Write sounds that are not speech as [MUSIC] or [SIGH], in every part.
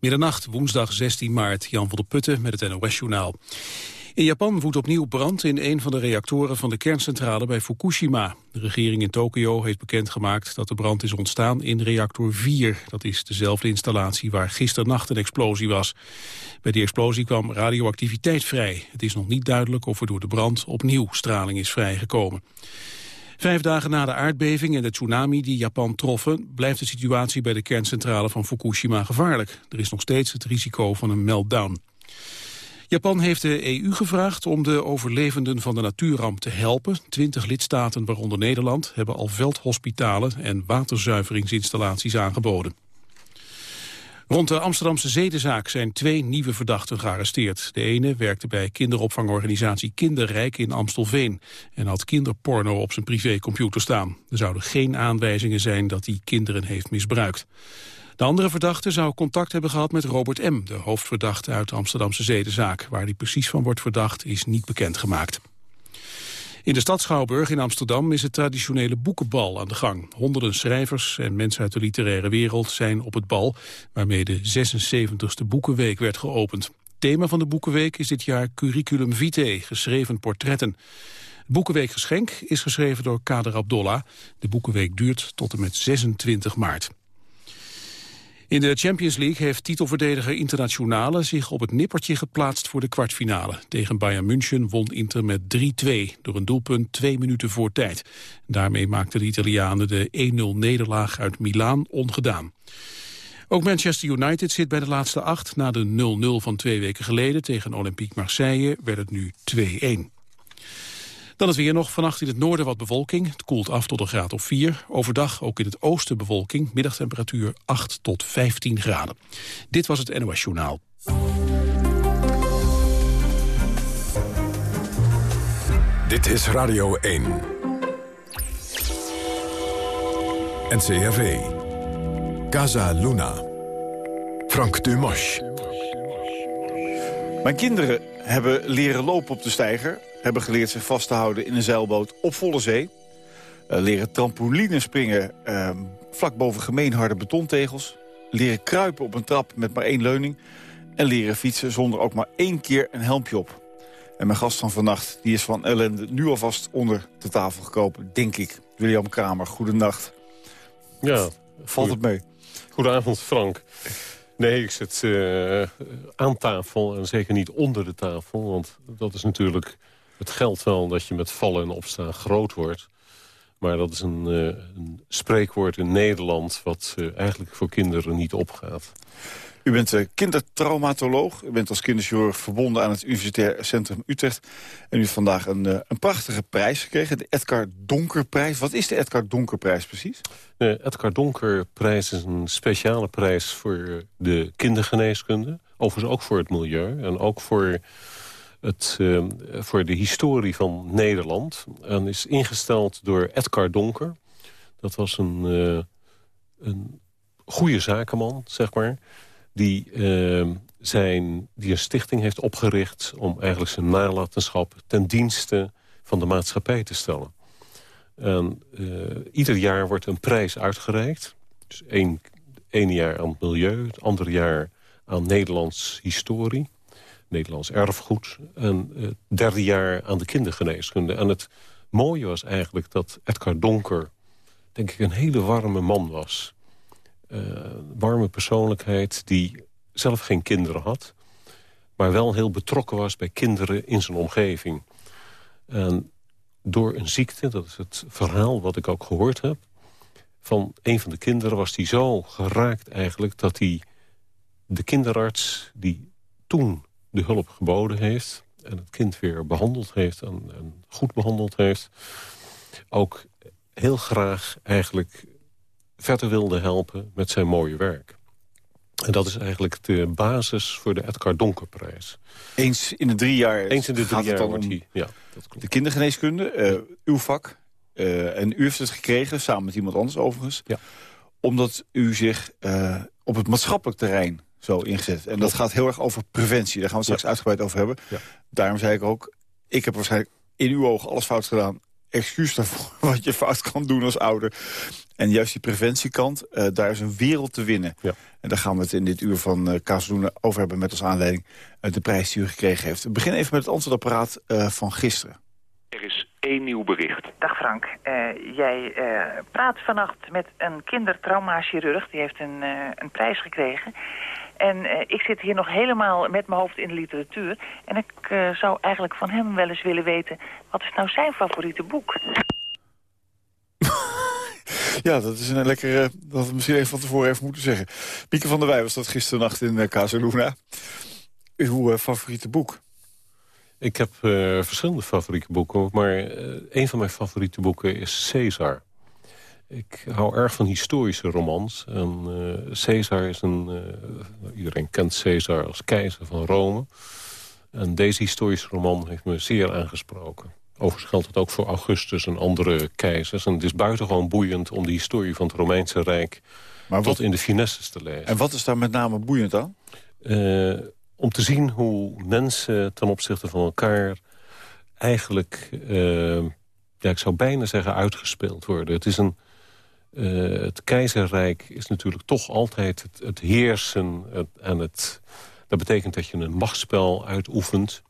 Middernacht, woensdag 16 maart, Jan van der Putten met het NOS-journaal. In Japan woedt opnieuw brand in een van de reactoren van de kerncentrale bij Fukushima. De regering in Tokio heeft bekendgemaakt dat de brand is ontstaan in reactor 4. Dat is dezelfde installatie waar gisternacht een explosie was. Bij die explosie kwam radioactiviteit vrij. Het is nog niet duidelijk of er door de brand opnieuw straling is vrijgekomen. Vijf dagen na de aardbeving en de tsunami die Japan troffen... blijft de situatie bij de kerncentrale van Fukushima gevaarlijk. Er is nog steeds het risico van een meltdown. Japan heeft de EU gevraagd om de overlevenden van de natuurramp te helpen. Twintig lidstaten, waaronder Nederland, hebben al veldhospitalen en waterzuiveringsinstallaties aangeboden. Rond de Amsterdamse zedenzaak zijn twee nieuwe verdachten gearresteerd. De ene werkte bij kinderopvangorganisatie Kinderrijk in Amstelveen... en had kinderporno op zijn privécomputer staan. Er zouden geen aanwijzingen zijn dat hij kinderen heeft misbruikt. De andere verdachte zou contact hebben gehad met Robert M., de hoofdverdachte uit de Amsterdamse zedenzaak. Waar hij precies van wordt verdacht is niet bekendgemaakt. In de stad Schouwburg in Amsterdam is het traditionele boekenbal aan de gang. Honderden schrijvers en mensen uit de literaire wereld zijn op het bal... waarmee de 76e Boekenweek werd geopend. Thema van de Boekenweek is dit jaar Curriculum Vitae, geschreven portretten. Het Boekenweekgeschenk is geschreven door Kader Abdollah. De Boekenweek duurt tot en met 26 maart. In de Champions League heeft titelverdediger Internationale zich op het nippertje geplaatst voor de kwartfinale. Tegen Bayern München won Inter met 3-2 door een doelpunt twee minuten voor tijd. Daarmee maakten de Italianen de 1-0 nederlaag uit Milaan ongedaan. Ook Manchester United zit bij de laatste acht. Na de 0-0 van twee weken geleden tegen Olympique Marseille werd het nu 2-1. Dan het weer nog. Vannacht in het noorden wat bewolking. Het koelt af tot een graad of 4. Overdag ook in het oosten bewolking. Middagtemperatuur 8 tot 15 graden. Dit was het NOS Journaal. Dit is Radio 1. NCRV. Casa Luna. Frank Dumas. Mijn kinderen hebben leren lopen op de steiger hebben geleerd zich vast te houden in een zeilboot op volle zee. Uh, leren trampoline springen uh, vlak boven gemeenharde betontegels. Leren kruipen op een trap met maar één leuning. En leren fietsen zonder ook maar één keer een helmpje op. En mijn gast van vannacht die is van ellende nu alvast onder de tafel gekomen, denk ik. William Kramer, goedenacht. Ja. Valt het mee? Goedenavond, Frank. Nee, ik zit uh, aan tafel en zeker niet onder de tafel. Want dat is natuurlijk het geldt wel dat je met vallen en opstaan groot wordt. Maar dat is een, uh, een spreekwoord in Nederland... wat uh, eigenlijk voor kinderen niet opgaat. U bent uh, kindertraumatoloog. U bent als kinderchirurg verbonden aan het Universitair Centrum Utrecht. En u heeft vandaag een, een prachtige prijs gekregen. De Edgar Donkerprijs. Wat is de Edgar Donkerprijs precies? De Edgar Donkerprijs is een speciale prijs voor de kindergeneeskunde. Overigens ook voor het milieu. En ook voor het, uh, voor de historie van Nederland. En is ingesteld door Edgar Donker. Dat was een, uh, een goede zakenman, zeg maar. Die, uh, zijn, die een stichting heeft opgericht... om eigenlijk zijn nalatenschap ten dienste van de maatschappij te stellen. En ieder jaar wordt een prijs uitgereikt. Dus één, één jaar aan het milieu, het andere jaar aan Nederlands historie. Nederlands erfgoed. En het derde jaar aan de kindergeneeskunde. En het mooie was eigenlijk dat Edgar Donker... denk ik een hele warme man was. Uh, warme persoonlijkheid die zelf geen kinderen had... maar wel heel betrokken was bij kinderen in zijn omgeving. En door een ziekte, dat is het verhaal wat ik ook gehoord heb... van een van de kinderen was hij zo geraakt eigenlijk... dat hij de kinderarts die toen de hulp geboden heeft... en het kind weer behandeld heeft en, en goed behandeld heeft... ook heel graag eigenlijk verder wilde helpen met zijn mooie werk. En dat is eigenlijk de basis voor de Edgar Donkerprijs. Eens in de drie jaar Eens in de drie jaar wordt ja, dat klopt. De kindergeneeskunde, uh, uw vak. Uh, en u heeft het gekregen, samen met iemand anders overigens. Ja. Omdat u zich uh, op het maatschappelijk terrein zo ingezet. En dat gaat heel erg over preventie. Daar gaan we straks uitgebreid over hebben. Ja. Daarom zei ik ook, ik heb waarschijnlijk in uw ogen alles fout gedaan. excuus daarvoor [LAUGHS] wat je fout kan doen als ouder. En juist die preventiekant, uh, daar is een wereld te winnen. Ja. En daar gaan we het in dit uur van uh, over hebben met als aanleiding uh, de prijs die u gekregen heeft. We beginnen even met het antwoordapparaat van gisteren. Er is één nieuw bericht. Dag Frank, jij praat vannacht met een kindertraumachirurg. Die heeft een, een prijs gekregen. En uh, ik zit hier nog helemaal met mijn hoofd in de literatuur. En ik uh, zou eigenlijk van hem wel eens willen weten... wat is nou zijn favoriete boek? [LAUGHS] ja, dat is een lekkere... dat we misschien even van tevoren even moeten zeggen. Mieke van der Wij was dat gisternacht in uh, Casaluna. Uw favoriete boek? Ik heb verschillende favoriete boeken. Maar een van mijn favoriete boeken is Caesar. Ik hou erg van historische romans. En uh, Caesar is een... Uh, iedereen kent Caesar als keizer van Rome. En deze historische roman heeft me zeer aangesproken. Overigens geldt het ook voor Augustus en andere keizers. En het is buitengewoon boeiend om de historie van het Romeinse Rijk... Maar tot in de finesses te lezen. En wat is daar met name boeiend aan? Uh, om te zien hoe mensen ten opzichte van elkaar... eigenlijk, ja, ik zou bijna zeggen, uitgespeeld worden. Het is een uh, het keizerrijk is natuurlijk toch altijd het, het heersen. Het, en het, dat betekent dat je een machtsspel uitoefent.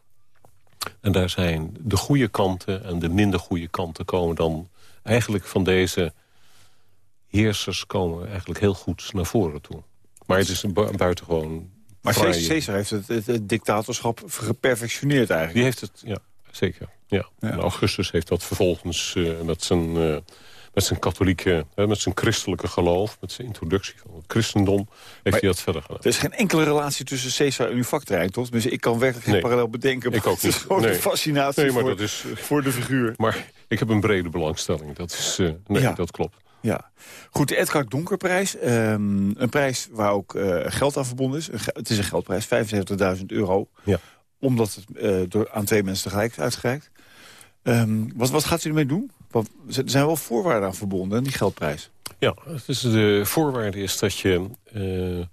En daar zijn de goede kanten en de minder goede kanten komen dan eigenlijk van deze heersers komen eigenlijk heel goed naar voren toe. Maar het is een bu buitengewoon... Maar Caesar heeft het, het, dictatorschap geperfectioneerd eigenlijk. Die heeft het, ja, zeker. Ja. En Augustus heeft dat vervolgens uh, met zijn... Uh, met zijn katholieke, met zijn christelijke geloof... met zijn introductie van het christendom, heeft hij dat verder gedaan. Er is geen enkele relatie tussen Caesar en uw vakterrein, toch? Dus ik kan werkelijk geen parallel bedenken. Ik ook niet. Het is gewoon nee. fascinatie nee, maar voor, dat is, voor de figuur. Maar ik heb een brede belangstelling, dat, is, uh, nee, ja. dat klopt. Ja, goed, de Edgar Donkerprijs. Um, een prijs waar ook uh, geld aan verbonden is. Het is een geldprijs, 75.000 euro. Ja. Omdat het uh, door, aan twee mensen tegelijk is uitgereikt. Um, wat, wat gaat u ermee doen? Er zijn wel voorwaarden aan verbonden, die geldprijs. Ja, dus de voorwaarde is dat je uh,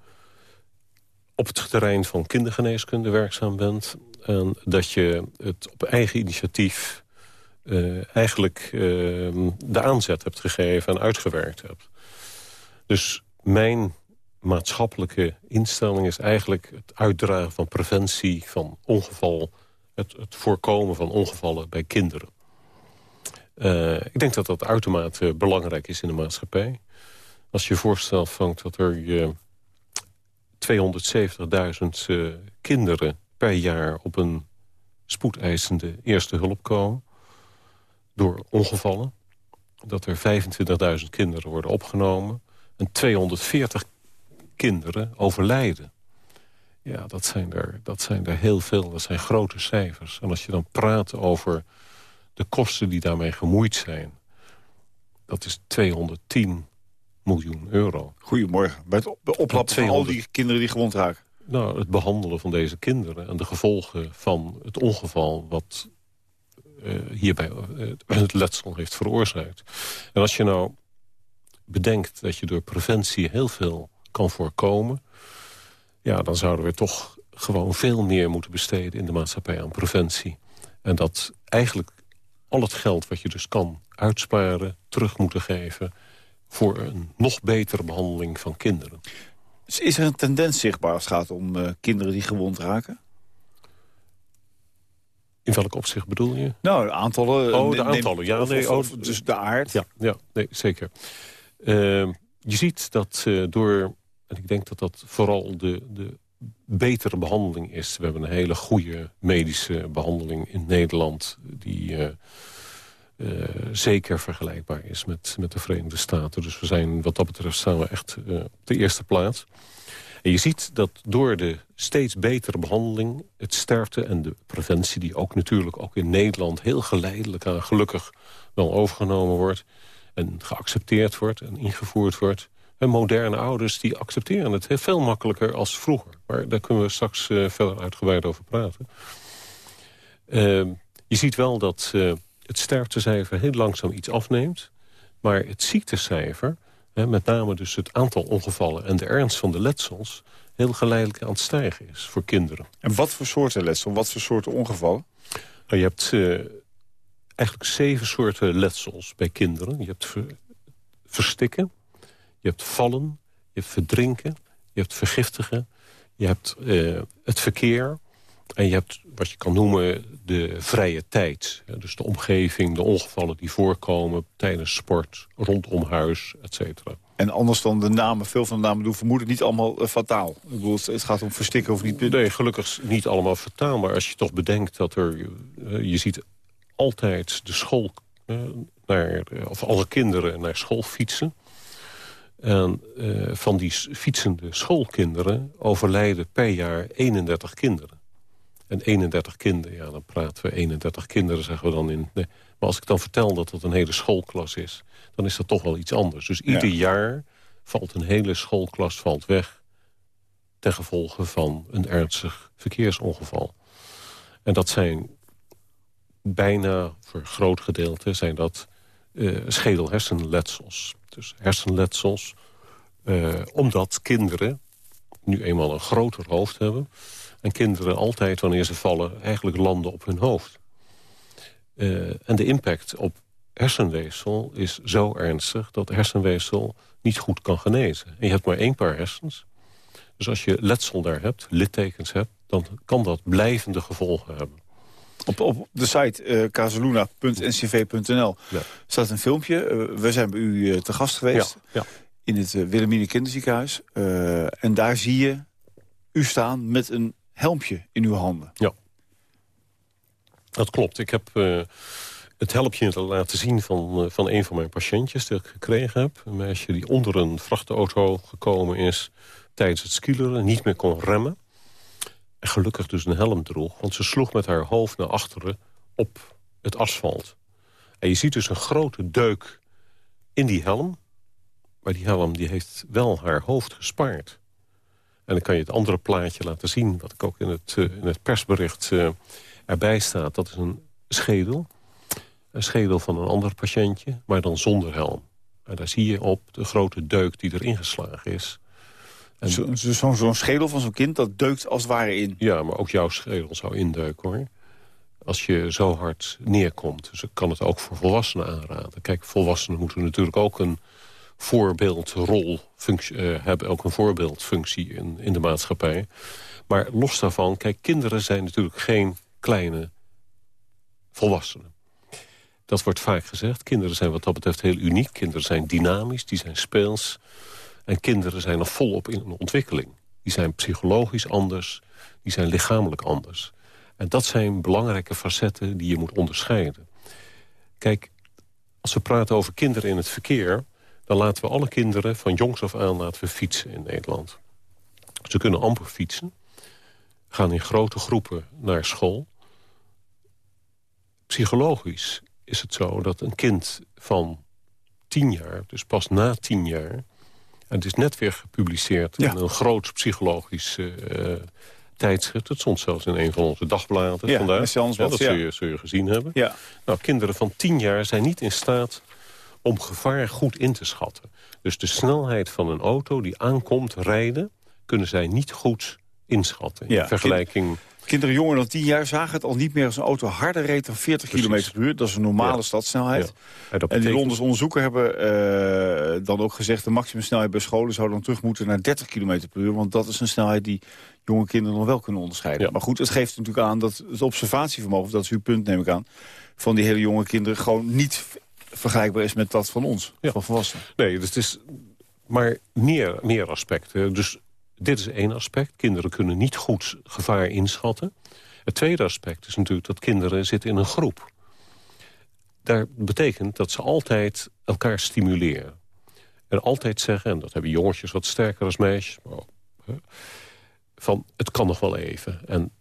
op het terrein van kindergeneeskunde werkzaam bent. En dat je het op eigen initiatief uh, eigenlijk uh, de aanzet hebt gegeven en uitgewerkt hebt. Dus mijn maatschappelijke instelling is eigenlijk het uitdragen van preventie van ongeval... het, het voorkomen van ongevallen bij kinderen. Uh, ik denk dat dat uitermate belangrijk is in de maatschappij. Als je voorstelt vangt dat er uh, 270.000 uh, kinderen per jaar op een spoedeisende eerste hulp komen... door ongevallen. Dat er 25.000 kinderen worden opgenomen. En 240 kinderen overlijden. Ja, dat zijn, er, dat zijn er heel veel. Dat zijn grote cijfers. En als je dan praat over de kosten die daarmee gemoeid zijn... dat is 210 miljoen euro. Goedemorgen. Bij het oplappen van al die kinderen die gewond raken. Nou, het behandelen van deze kinderen en de gevolgen van het ongeval... wat uh, hierbij uh, het letsel heeft veroorzaakt. En als je nou bedenkt dat je door preventie heel veel kan voorkomen... ja, dan zouden we toch gewoon veel meer moeten besteden in de maatschappij aan preventie. En dat eigenlijk al het geld wat je dus kan uitsparen... terug moeten geven voor een nog betere behandeling van kinderen. Dus is er een tendens zichtbaar als het gaat om uh, kinderen die gewond raken? In welk opzicht bedoel je? Nou, aantallen. Oh, de aantallen. Ja, nee, of, oh, dus de aard. Ja, ja nee, zeker. Uh, je ziet dat uh, door... En ik denk dat dat vooral de, de betere behandeling is. We hebben een hele goede medische behandeling in Nederland... die uh, uh, zeker vergelijkbaar is met, met de Verenigde Staten. Dus we zijn, wat dat betreft staan we echt uh, op de eerste plaats. En je ziet dat door de steeds betere behandeling... het sterfte en de preventie, die ook natuurlijk ook in Nederland... heel geleidelijk aan gelukkig wel overgenomen wordt... en geaccepteerd wordt en ingevoerd wordt... En moderne ouders die accepteren het veel makkelijker als vroeger. Maar daar kunnen we straks uh, verder uitgebreid over praten. Uh, je ziet wel dat uh, het sterftecijfer heel langzaam iets afneemt. Maar het ziektecijfer, hè, met name dus het aantal ongevallen... en de ernst van de letsels, heel geleidelijk aan het stijgen is voor kinderen. En wat voor soorten letsel, wat voor soorten ongevallen? Nou, je hebt eigenlijk zeven soorten letsels bij kinderen. Je hebt verstikken, je hebt vallen, je hebt verdrinken, je hebt vergiftigen... je hebt uh, het verkeer en je hebt wat je kan noemen de vrije tijd. Dus de omgeving, de ongevallen die voorkomen tijdens sport, rondom huis, et cetera. En anders dan de namen, veel van de namen doen vermoeden niet allemaal uh, fataal. Ik bedoel, het gaat om verstikken of niet. Nee, gelukkig niet allemaal fataal. Maar als je toch bedenkt dat er... Uh, je ziet altijd de school... Uh, naar, of alle kinderen naar school fietsen. En van die fietsende schoolkinderen overlijden per jaar 31 kinderen. En 31 kinderen, ja, dan praten we 31 kinderen, zeggen we dan in... Nee. Maar als ik dan vertel dat dat een hele schoolklas is... dan is dat toch wel iets anders. Dus ieder jaar valt een hele schoolklas valt weg... ten gevolge van een ernstig verkeersongeval. En dat zijn bijna, voor een groot gedeelte... zijn dat uh, schedel-hersenletsels. Dus hersenletsels, uh, omdat kinderen nu eenmaal een groter hoofd hebben... en kinderen altijd, wanneer ze vallen, eigenlijk landen op hun hoofd. Uh, en de impact op hersenweefsel is zo ernstig... dat hersenweefsel niet goed kan genezen. En je hebt maar één paar hersens. Dus als je letsel daar hebt, littekens hebt... dan kan dat blijvende gevolgen hebben. Op, op de site uh, casaluna.ncv.nl ja. staat een filmpje. Uh, we zijn bij u uh, te gast geweest. Ja. In het Wilhelmine Kinderziekenhuis. en daar zie je u staan met een helmpje in uw handen. Ja. Dat klopt. Ik heb het helpje laten zien van, van een van mijn patiëntjes... die ik gekregen heb. Een meisje die onder een vrachtauto gekomen is... tijdens het skileren, niet meer kon remmen. Gelukkig dus een helm droeg. Want ze sloeg met haar hoofd naar achteren op het asfalt. En je ziet dus een grote deuk in die helm. Maar die helm die heeft wel haar hoofd gespaard. En dan kan je het andere plaatje laten zien... wat ik ook in het, uh, in het persbericht erbij staat, dat is een schedel. Een schedel van een ander patiëntje, maar dan zonder helm. En daar zie je op de grote deuk die erin geslagen is. Zo'n zo, zo schedel van zo'n kind, dat deukt als het ware in? Ja, maar ook jouw schedel zou indeuken, hoor. Als je zo hard neerkomt. Dus ik kan het ook voor volwassenen aanraden. Kijk, volwassenen moeten natuurlijk ook een voorbeeldrol uh, hebben. Ook een voorbeeldfunctie in, in de maatschappij. Maar los daarvan, kijk, kinderen zijn natuurlijk geen kleine volwassenen. Dat wordt vaak gezegd. Kinderen zijn wat dat betreft heel uniek. Kinderen zijn dynamisch, die zijn speels. En kinderen zijn nog volop in een ontwikkeling. Die zijn psychologisch anders, die zijn lichamelijk anders. En dat zijn belangrijke facetten die je moet onderscheiden. Kijk, als we praten over kinderen in het verkeer... dan laten we alle kinderen van jongs af aan laten fietsen in Nederland. Ze kunnen amper fietsen gaan in grote groepen naar school. Psychologisch is het zo dat een kind van tien jaar, dus pas na tien jaar... en het is net weer gepubliceerd in een groot psychologisch uh, tijdschrift. Het stond zelfs in een van onze dagbladen ja, vandaag. Ja, dat zul je, zul je gezien hebben. Ja. Nou, kinderen van tien jaar zijn niet in staat om gevaar goed in te schatten. Dus de snelheid van een auto die aankomt rijden... kunnen zij niet goed inschatten. In vergelijking... Kinderen jonger dan 10 jaar zagen het al niet meer als een auto harder reed dan 40 km per uur. Dat is een normale ja. stadsnelheid. Ja. En, en die Londens onderzoeken hebben uh, dan ook gezegd... de maximumsnelheid bij scholen zou dan terug moeten naar 30 km per uur. Want dat is een snelheid die jonge kinderen nog wel kunnen onderscheiden. Ja. Maar goed, het geeft natuurlijk aan dat het observatievermogen... dat is uw punt, neem ik aan, van die hele jonge kinderen... gewoon niet vergelijkbaar is met dat van ons, van volwassenen. Nee, dus het is maar meer, meer aspecten. Dus dit is één aspect. Kinderen kunnen niet goed gevaar inschatten. Het tweede aspect is natuurlijk dat kinderen zitten in een groep. Daar betekent dat ze altijd elkaar stimuleren. En altijd zeggen, en dat hebben jongetjes wat sterker als meisjes... Maar ook, van het kan nog wel even. En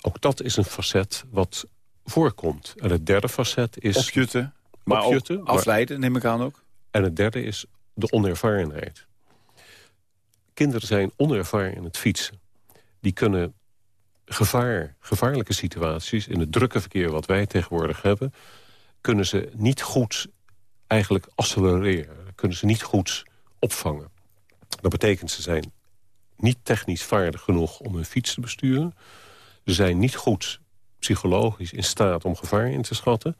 ook dat is een facet wat voorkomt. En het derde facet is... Opjutten, maar opjutten, afleiden, neem ik aan ook. En het derde is de onervarenheid kinderen zijn onervaren in het fietsen. Die kunnen gevaar, gevaarlijke situaties... in het drukke verkeer wat wij tegenwoordig hebben... kunnen ze niet goed eigenlijk accelereren. Kunnen ze niet goed opvangen. Dat betekent ze zijn niet technisch vaardig genoeg om een fiets te besturen. Ze zijn niet goed psychologisch in staat om gevaar in te schatten.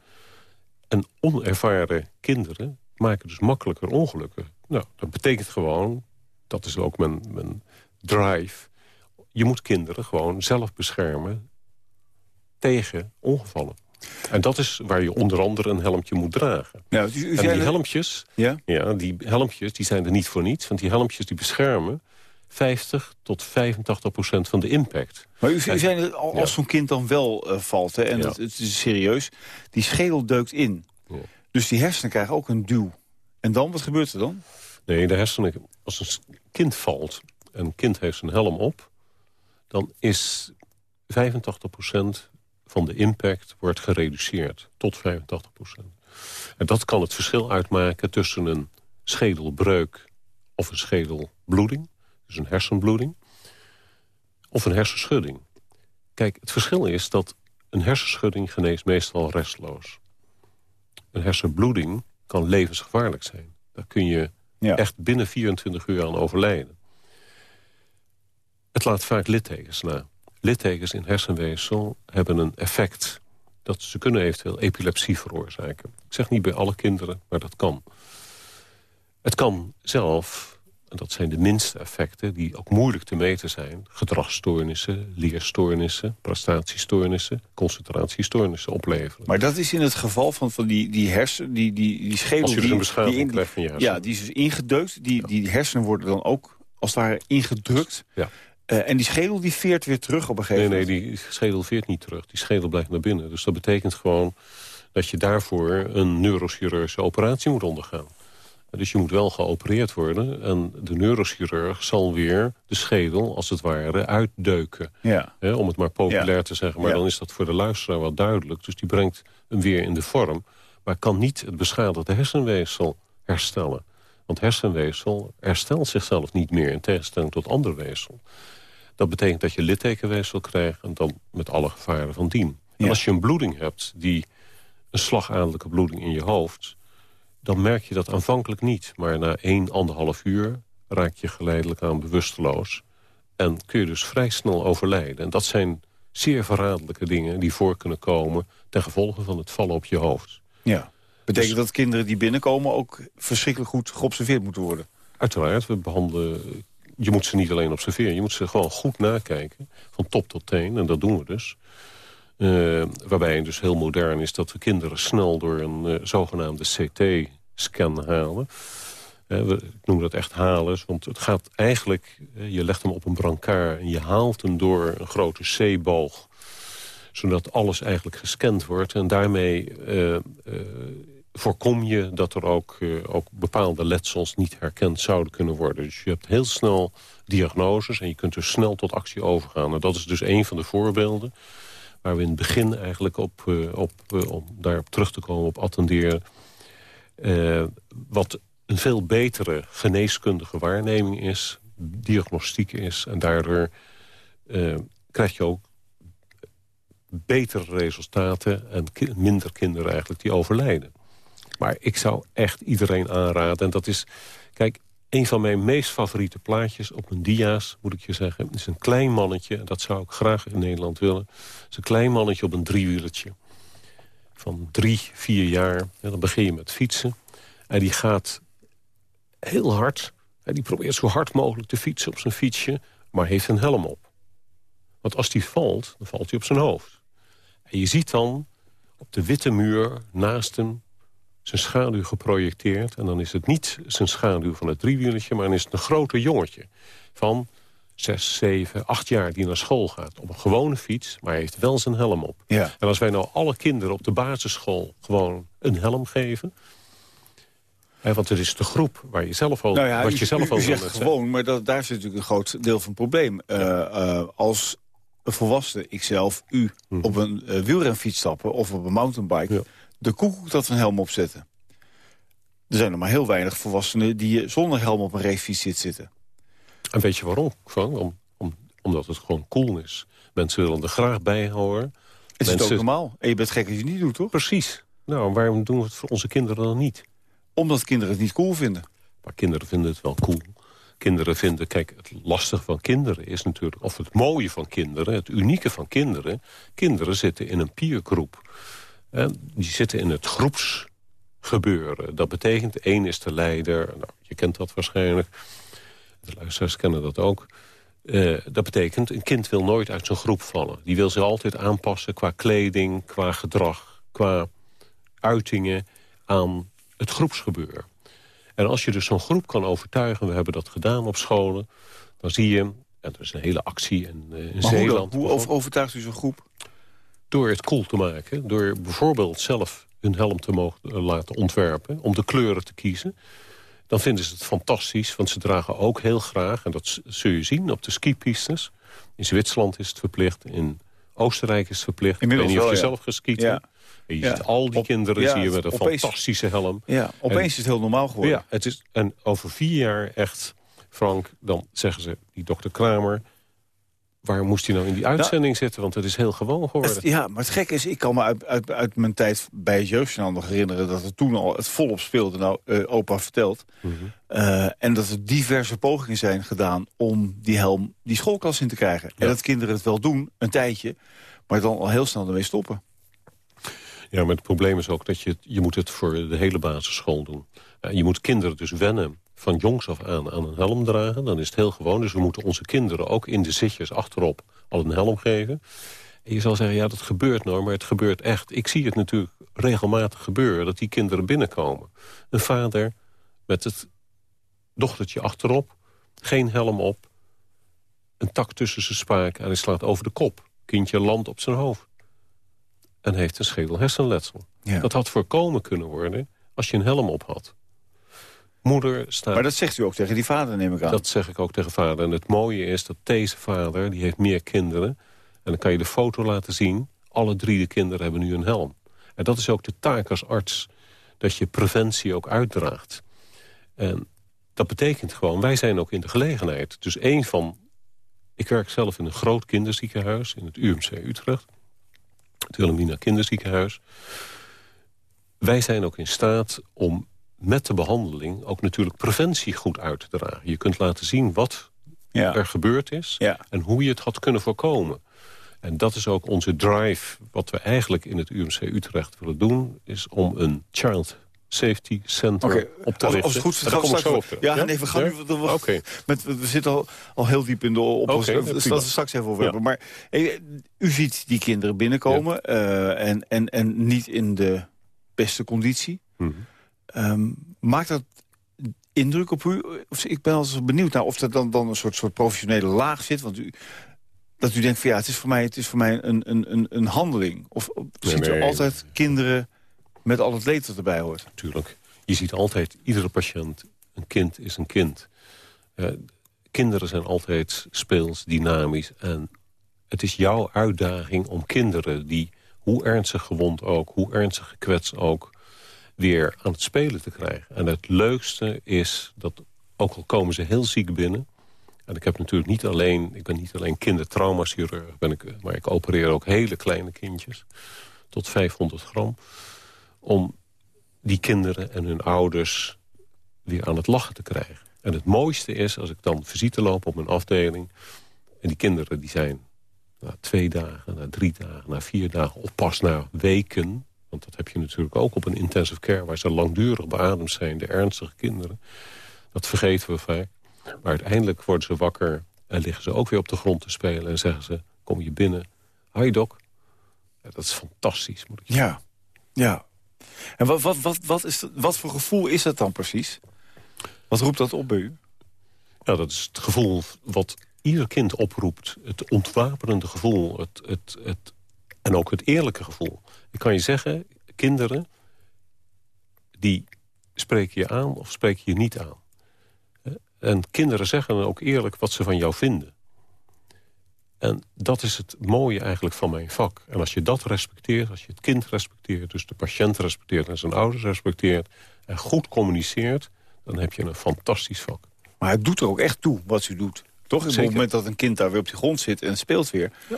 En onervaren kinderen maken dus makkelijker ongelukken. Nou, dat betekent gewoon, dat is ook mijn, mijn drive... je moet kinderen gewoon zelf beschermen tegen ongevallen. En dat is waar je onder andere een helmpje moet dragen. Ja, u, u en die helmpjes, Ja? ja, die helmpjes die zijn er niet voor niets. Want die helmpjes die beschermen 50 tot 85 procent van de impact. Maar u, als ja. zo'n kind dan wel eh, valt, hè, en Ja. het, het is serieus, die schedel deukt in. Dus die hersenen krijgen ook een duw. En dan, wat gebeurt er dan? Nee, de hersenen, als een kind valt en een kind heeft zijn helm op... dan is 85 procent van de impact wordt gereduceerd. Tot 85 procent. En dat kan het verschil uitmaken tussen een schedelbreuk of een schedelbloeding. Dus een hersenbloeding. Of een hersenschudding. Kijk, het verschil is dat een hersenschudding geneest meestal restloos. Een hersenbloeding kan levensgevaarlijk zijn. Daar kun je Echt binnen 24 uur aan overlijden. Het laat vaak littekens na. Littekens in hersenweefsel hebben een effect... dat ze kunnen eventueel epilepsie veroorzaken. Ik zeg niet bij alle kinderen, maar dat kan. Het kan zelf, en dat zijn de minste effecten... die ook moeilijk te meten zijn... gedragsstoornissen, leerstoornissen, prestatiestoornissen... concentratiestoornissen opleveren. Maar dat is in het geval van, van die, die hersen, die, die, die schedel... Als je dus die, een beschaving die in- van je. Ja, die is dus ingedeukt. Die, die hersenen worden dan ook, als het ware, ingedrukt. Ja. Eh, en die schedel die veert weer terug op een Nee, gegeven nee, moment. die schedel veert niet terug. Die schedel blijft naar binnen. Dus dat betekent gewoon dat je daarvoor een neurochirurgische operatie moet ondergaan. Dus je moet wel geopereerd worden. En de neurochirurg zal weer de schedel, als het ware, uitdeuken. Ja. Om het maar populair Ja. te zeggen. Maar Ja. dan is dat voor de luisteraar wat duidelijk. Dus die brengt hem weer in de vorm. Maar kan niet het beschadigde hersenweefsel herstellen. Want hersenweefsel herstelt zichzelf niet meer... in tegenstelling tot ander weefsel. Dat betekent dat je littekenweefsel krijgt... en dan met alle gevaren van dien. En als je een bloeding hebt, die een slagadelijke bloeding in je hoofd... dan merk je dat aanvankelijk niet. Maar na 1, anderhalf uur raak je geleidelijk aan bewusteloos... en kun je dus vrij snel overlijden. En dat zijn zeer verraderlijke dingen die voor kunnen komen... ten gevolge van het vallen op je hoofd. ja. Betekent Dus- dat kinderen die binnenkomen ook verschrikkelijk goed geobserveerd moeten worden? Uiteraard, we behandelen... Je moet ze niet alleen observeren, je moet ze gewoon goed nakijken. Van top tot teen, en dat doen we dus. Eh, waarbij het dus heel modern is dat we kinderen snel door een eh, zogenaamde CT-scan halen. Eh, we, ik noem dat echt halen, want het gaat eigenlijk... je legt hem op een brancard en je haalt hem door een grote C-boog zodat alles eigenlijk gescand wordt. En daarmee voorkom je dat er ook, ook bepaalde letsels niet herkend zouden kunnen worden. Dus je hebt heel snel diagnoses en je kunt dus snel tot actie overgaan. En dat is dus een van de voorbeelden waar we in het begin eigenlijk op, eh, op, eh, om daarop terug te komen, op attenderen. Eh, wat een veel betere geneeskundige waarneming is, diagnostiek is... en daardoor krijg je ook betere resultaten en minder kinderen eigenlijk die overlijden. Maar ik zou echt iedereen aanraden. En dat is, kijk, een van mijn meest favoriete plaatjes op mijn dia's, moet ik je zeggen, is een klein mannetje. Dat zou ik graag in Nederland willen. Is een klein mannetje op een driewielertje. Van drie, vier jaar. En dan begin je met fietsen. En die gaat heel hard. En die probeert zo hard mogelijk te fietsen op zijn fietsje. Maar heeft een helm op. Want als die valt, dan valt hij op zijn hoofd. En je ziet dan op de witte muur naast hem zijn schaduw geprojecteerd. En dan is het niet zijn schaduw van het driewielertje... maar dan is het een grote jongetje van zes, zeven, acht jaar die naar school gaat. Op een gewone fiets, maar hij heeft wel zijn helm op. Ja. En als wij nou alle kinderen op de basisschool gewoon een helm geven... Hè, want het is de groep waar je zelf al, Nou ja, wat u, je zelf u, al u zegt gewoon, maar dat, daar zit natuurlijk een groot deel van het probleem. Eh, eh, als een volwassene, ikzelf, u, Mhm. op een eh, wielrenfiets stappen of op een mountainbike... De koekoek dat een helm opzetten. Er zijn er maar heel weinig volwassenen die zonder helm op een racefiets zit zitten. En weet je waarom? Om, om, omdat het gewoon cool is. Mensen willen er graag bij horen. Het is Mensen- ook normaal. En je bent gek als je het niet doet, toch? Precies. Nou, waarom doen we het voor onze kinderen dan niet? Omdat kinderen het niet cool vinden. Maar kinderen vinden het wel cool. Kinderen vinden, kijk, het lastige van kinderen is natuurlijk... of het mooie van kinderen, het unieke van kinderen... kinderen zitten in een peergroep. Die zitten in het groepsgebeuren. Dat betekent, één is de leider. Nou, je kent dat waarschijnlijk. De luisteraars kennen dat ook. Uh, dat betekent, een kind wil nooit uit zijn groep vallen. Die wil zich altijd aanpassen qua kleding, qua gedrag... qua uitingen aan het groepsgebeuren. En als je dus zo'n groep kan overtuigen... we hebben dat gedaan op scholen... dan zie je, en er is een hele actie in, uh, in Zeeland... Hoe, hoe overtuigt u zo'n groep? Door het cool te maken. Door bijvoorbeeld zelf hun helm te mogen eh, laten ontwerpen. Om de kleuren te kiezen dan vinden ze het fantastisch. Want ze dragen ook heel graag, en dat zul je zien op de skipistes. In Zwitserland is het verplicht, in Oostenrijk is het verplicht. Inmiddels ik weet niet of je wel, zelf geskiet ja. En je ziet al die kinderen zie je met een opeens, fantastische helm. Ja, opeens is het heel normaal geworden. Ja, het is, en over vier jaar echt, Frank, dan zeggen ze, die dokter Kramer waar moest hij nou in die uitzending zitten? Want het is heel gewoon geworden. ja, maar het gekke is, ik kan me uit, uit, uit mijn tijd bij het Jeugdjournaal nog herinneren... dat het toen al het volop speelde, nou, uh, opa vertelt. Mm -hmm. uh, en dat er diverse pogingen zijn gedaan om die helm die schoolklas in te krijgen. Ja. En dat kinderen het wel doen, een tijdje, maar dan al heel snel ermee stoppen. Ja, maar het probleem is ook dat je, je moet het voor de hele basisschool doen. Uh, je moet kinderen dus wennen van jongs af aan aan een helm dragen. Dan is het heel gewoon. Dus we moeten onze kinderen ook in de zitjes achterop al een helm geven. En je zal zeggen, ja, dat gebeurt nou, maar het gebeurt echt. Ik zie het natuurlijk regelmatig gebeuren dat die kinderen binnenkomen. Een vader met het dochtertje achterop, geen helm op... een tak tussen zijn spaak en hij slaat over de kop. Kindje landt op zijn hoofd. En heeft een schedel hersenletsel. Ja. Dat had voorkomen kunnen worden als je een helm op had moeder staat... Maar dat zegt u ook tegen die vader, neem ik aan. Dat zeg ik ook tegen vader. En het mooie is dat deze vader, die heeft meer kinderen... en dan kan je de foto laten zien... alle drie de kinderen hebben nu een helm. En dat is ook de taak als arts... dat je preventie ook uitdraagt. En dat betekent gewoon, wij zijn ook in de gelegenheid. Dus één van... Ik werk zelf in een groot kinderziekenhuis... in het UMC Utrecht. Het Wilhelmina Kinderziekenhuis. Wij zijn ook in staat om met de behandeling ook natuurlijk preventie goed uit te dragen. Je kunt laten zien wat ja. er gebeurd is ja. en hoe je het had kunnen voorkomen. En dat is ook onze drive. Wat we eigenlijk in het UMC Utrecht willen doen... is om een child safety center okay. op te richten. Als het goed is, gaan we op. Ja, ja, nee, we gaan nu... Okay. met, we zitten al, al heel diep in de oplossing. Okay, dus dat we straks even over hebben. Maar u ziet die kinderen binnenkomen... Uh, en, en, en niet in de beste conditie. Mm -hmm. Um, maakt dat indruk op u? Of, ik ben altijd benieuwd naar of er dan, dan een soort, soort professionele laag zit. Want u, dat u denkt van ja, het is voor mij, het is voor mij een, een, een, een handeling. Of, of Nee, ziet u nee. altijd kinderen met al het leed dat erbij hoort? Tuurlijk. Je ziet altijd, iedere patiënt, een kind is een kind. Eh, kinderen zijn altijd speels, dynamisch. En het is jouw uitdaging om kinderen die, hoe ernstig gewond ook... hoe ernstig gekwetst ook, weer aan het spelen te krijgen. En het leukste is dat, ook al komen ze heel ziek binnen... en ik heb natuurlijk niet alleen, ik ben niet alleen kindertraumachirurg... Ben ik, maar ik opereer ook hele kleine kindjes, tot 500 gram... om die kinderen en hun ouders weer aan het lachen te krijgen. En het mooiste is, als ik dan visite loop op mijn afdeling... en die kinderen die zijn na twee dagen, na drie dagen, na vier dagen... of pas na weken, want dat heb je natuurlijk ook op een intensive care... waar ze langdurig beademd zijn, de ernstige kinderen. Dat vergeten we vaak. Maar uiteindelijk worden ze wakker en liggen ze ook weer op de grond te spelen... en zeggen ze, kom je binnen, hi doc. Ja, dat is fantastisch, moet ik zeggen. Ja, ja. En wat, wat, wat, wat, is wat voor gevoel is dat dan precies? Wat roept dat op bij u? Ja, dat is het gevoel wat ieder kind oproept. Het ontwapenende gevoel. Het, het, het, en ook het eerlijke gevoel. Ik kan je zeggen, kinderen... die spreken je aan of spreken je niet aan. En kinderen zeggen dan ook eerlijk wat ze van jou vinden. En dat is het mooie eigenlijk van mijn vak. En als je dat respecteert, als je het kind respecteert... dus de patiënt respecteert en zijn ouders respecteert... en goed communiceert, dan heb je een fantastisch vak. Maar het doet er ook echt toe wat u doet. Toch? Op het moment dat een kind daar weer op de grond zit en speelt weer... Ja.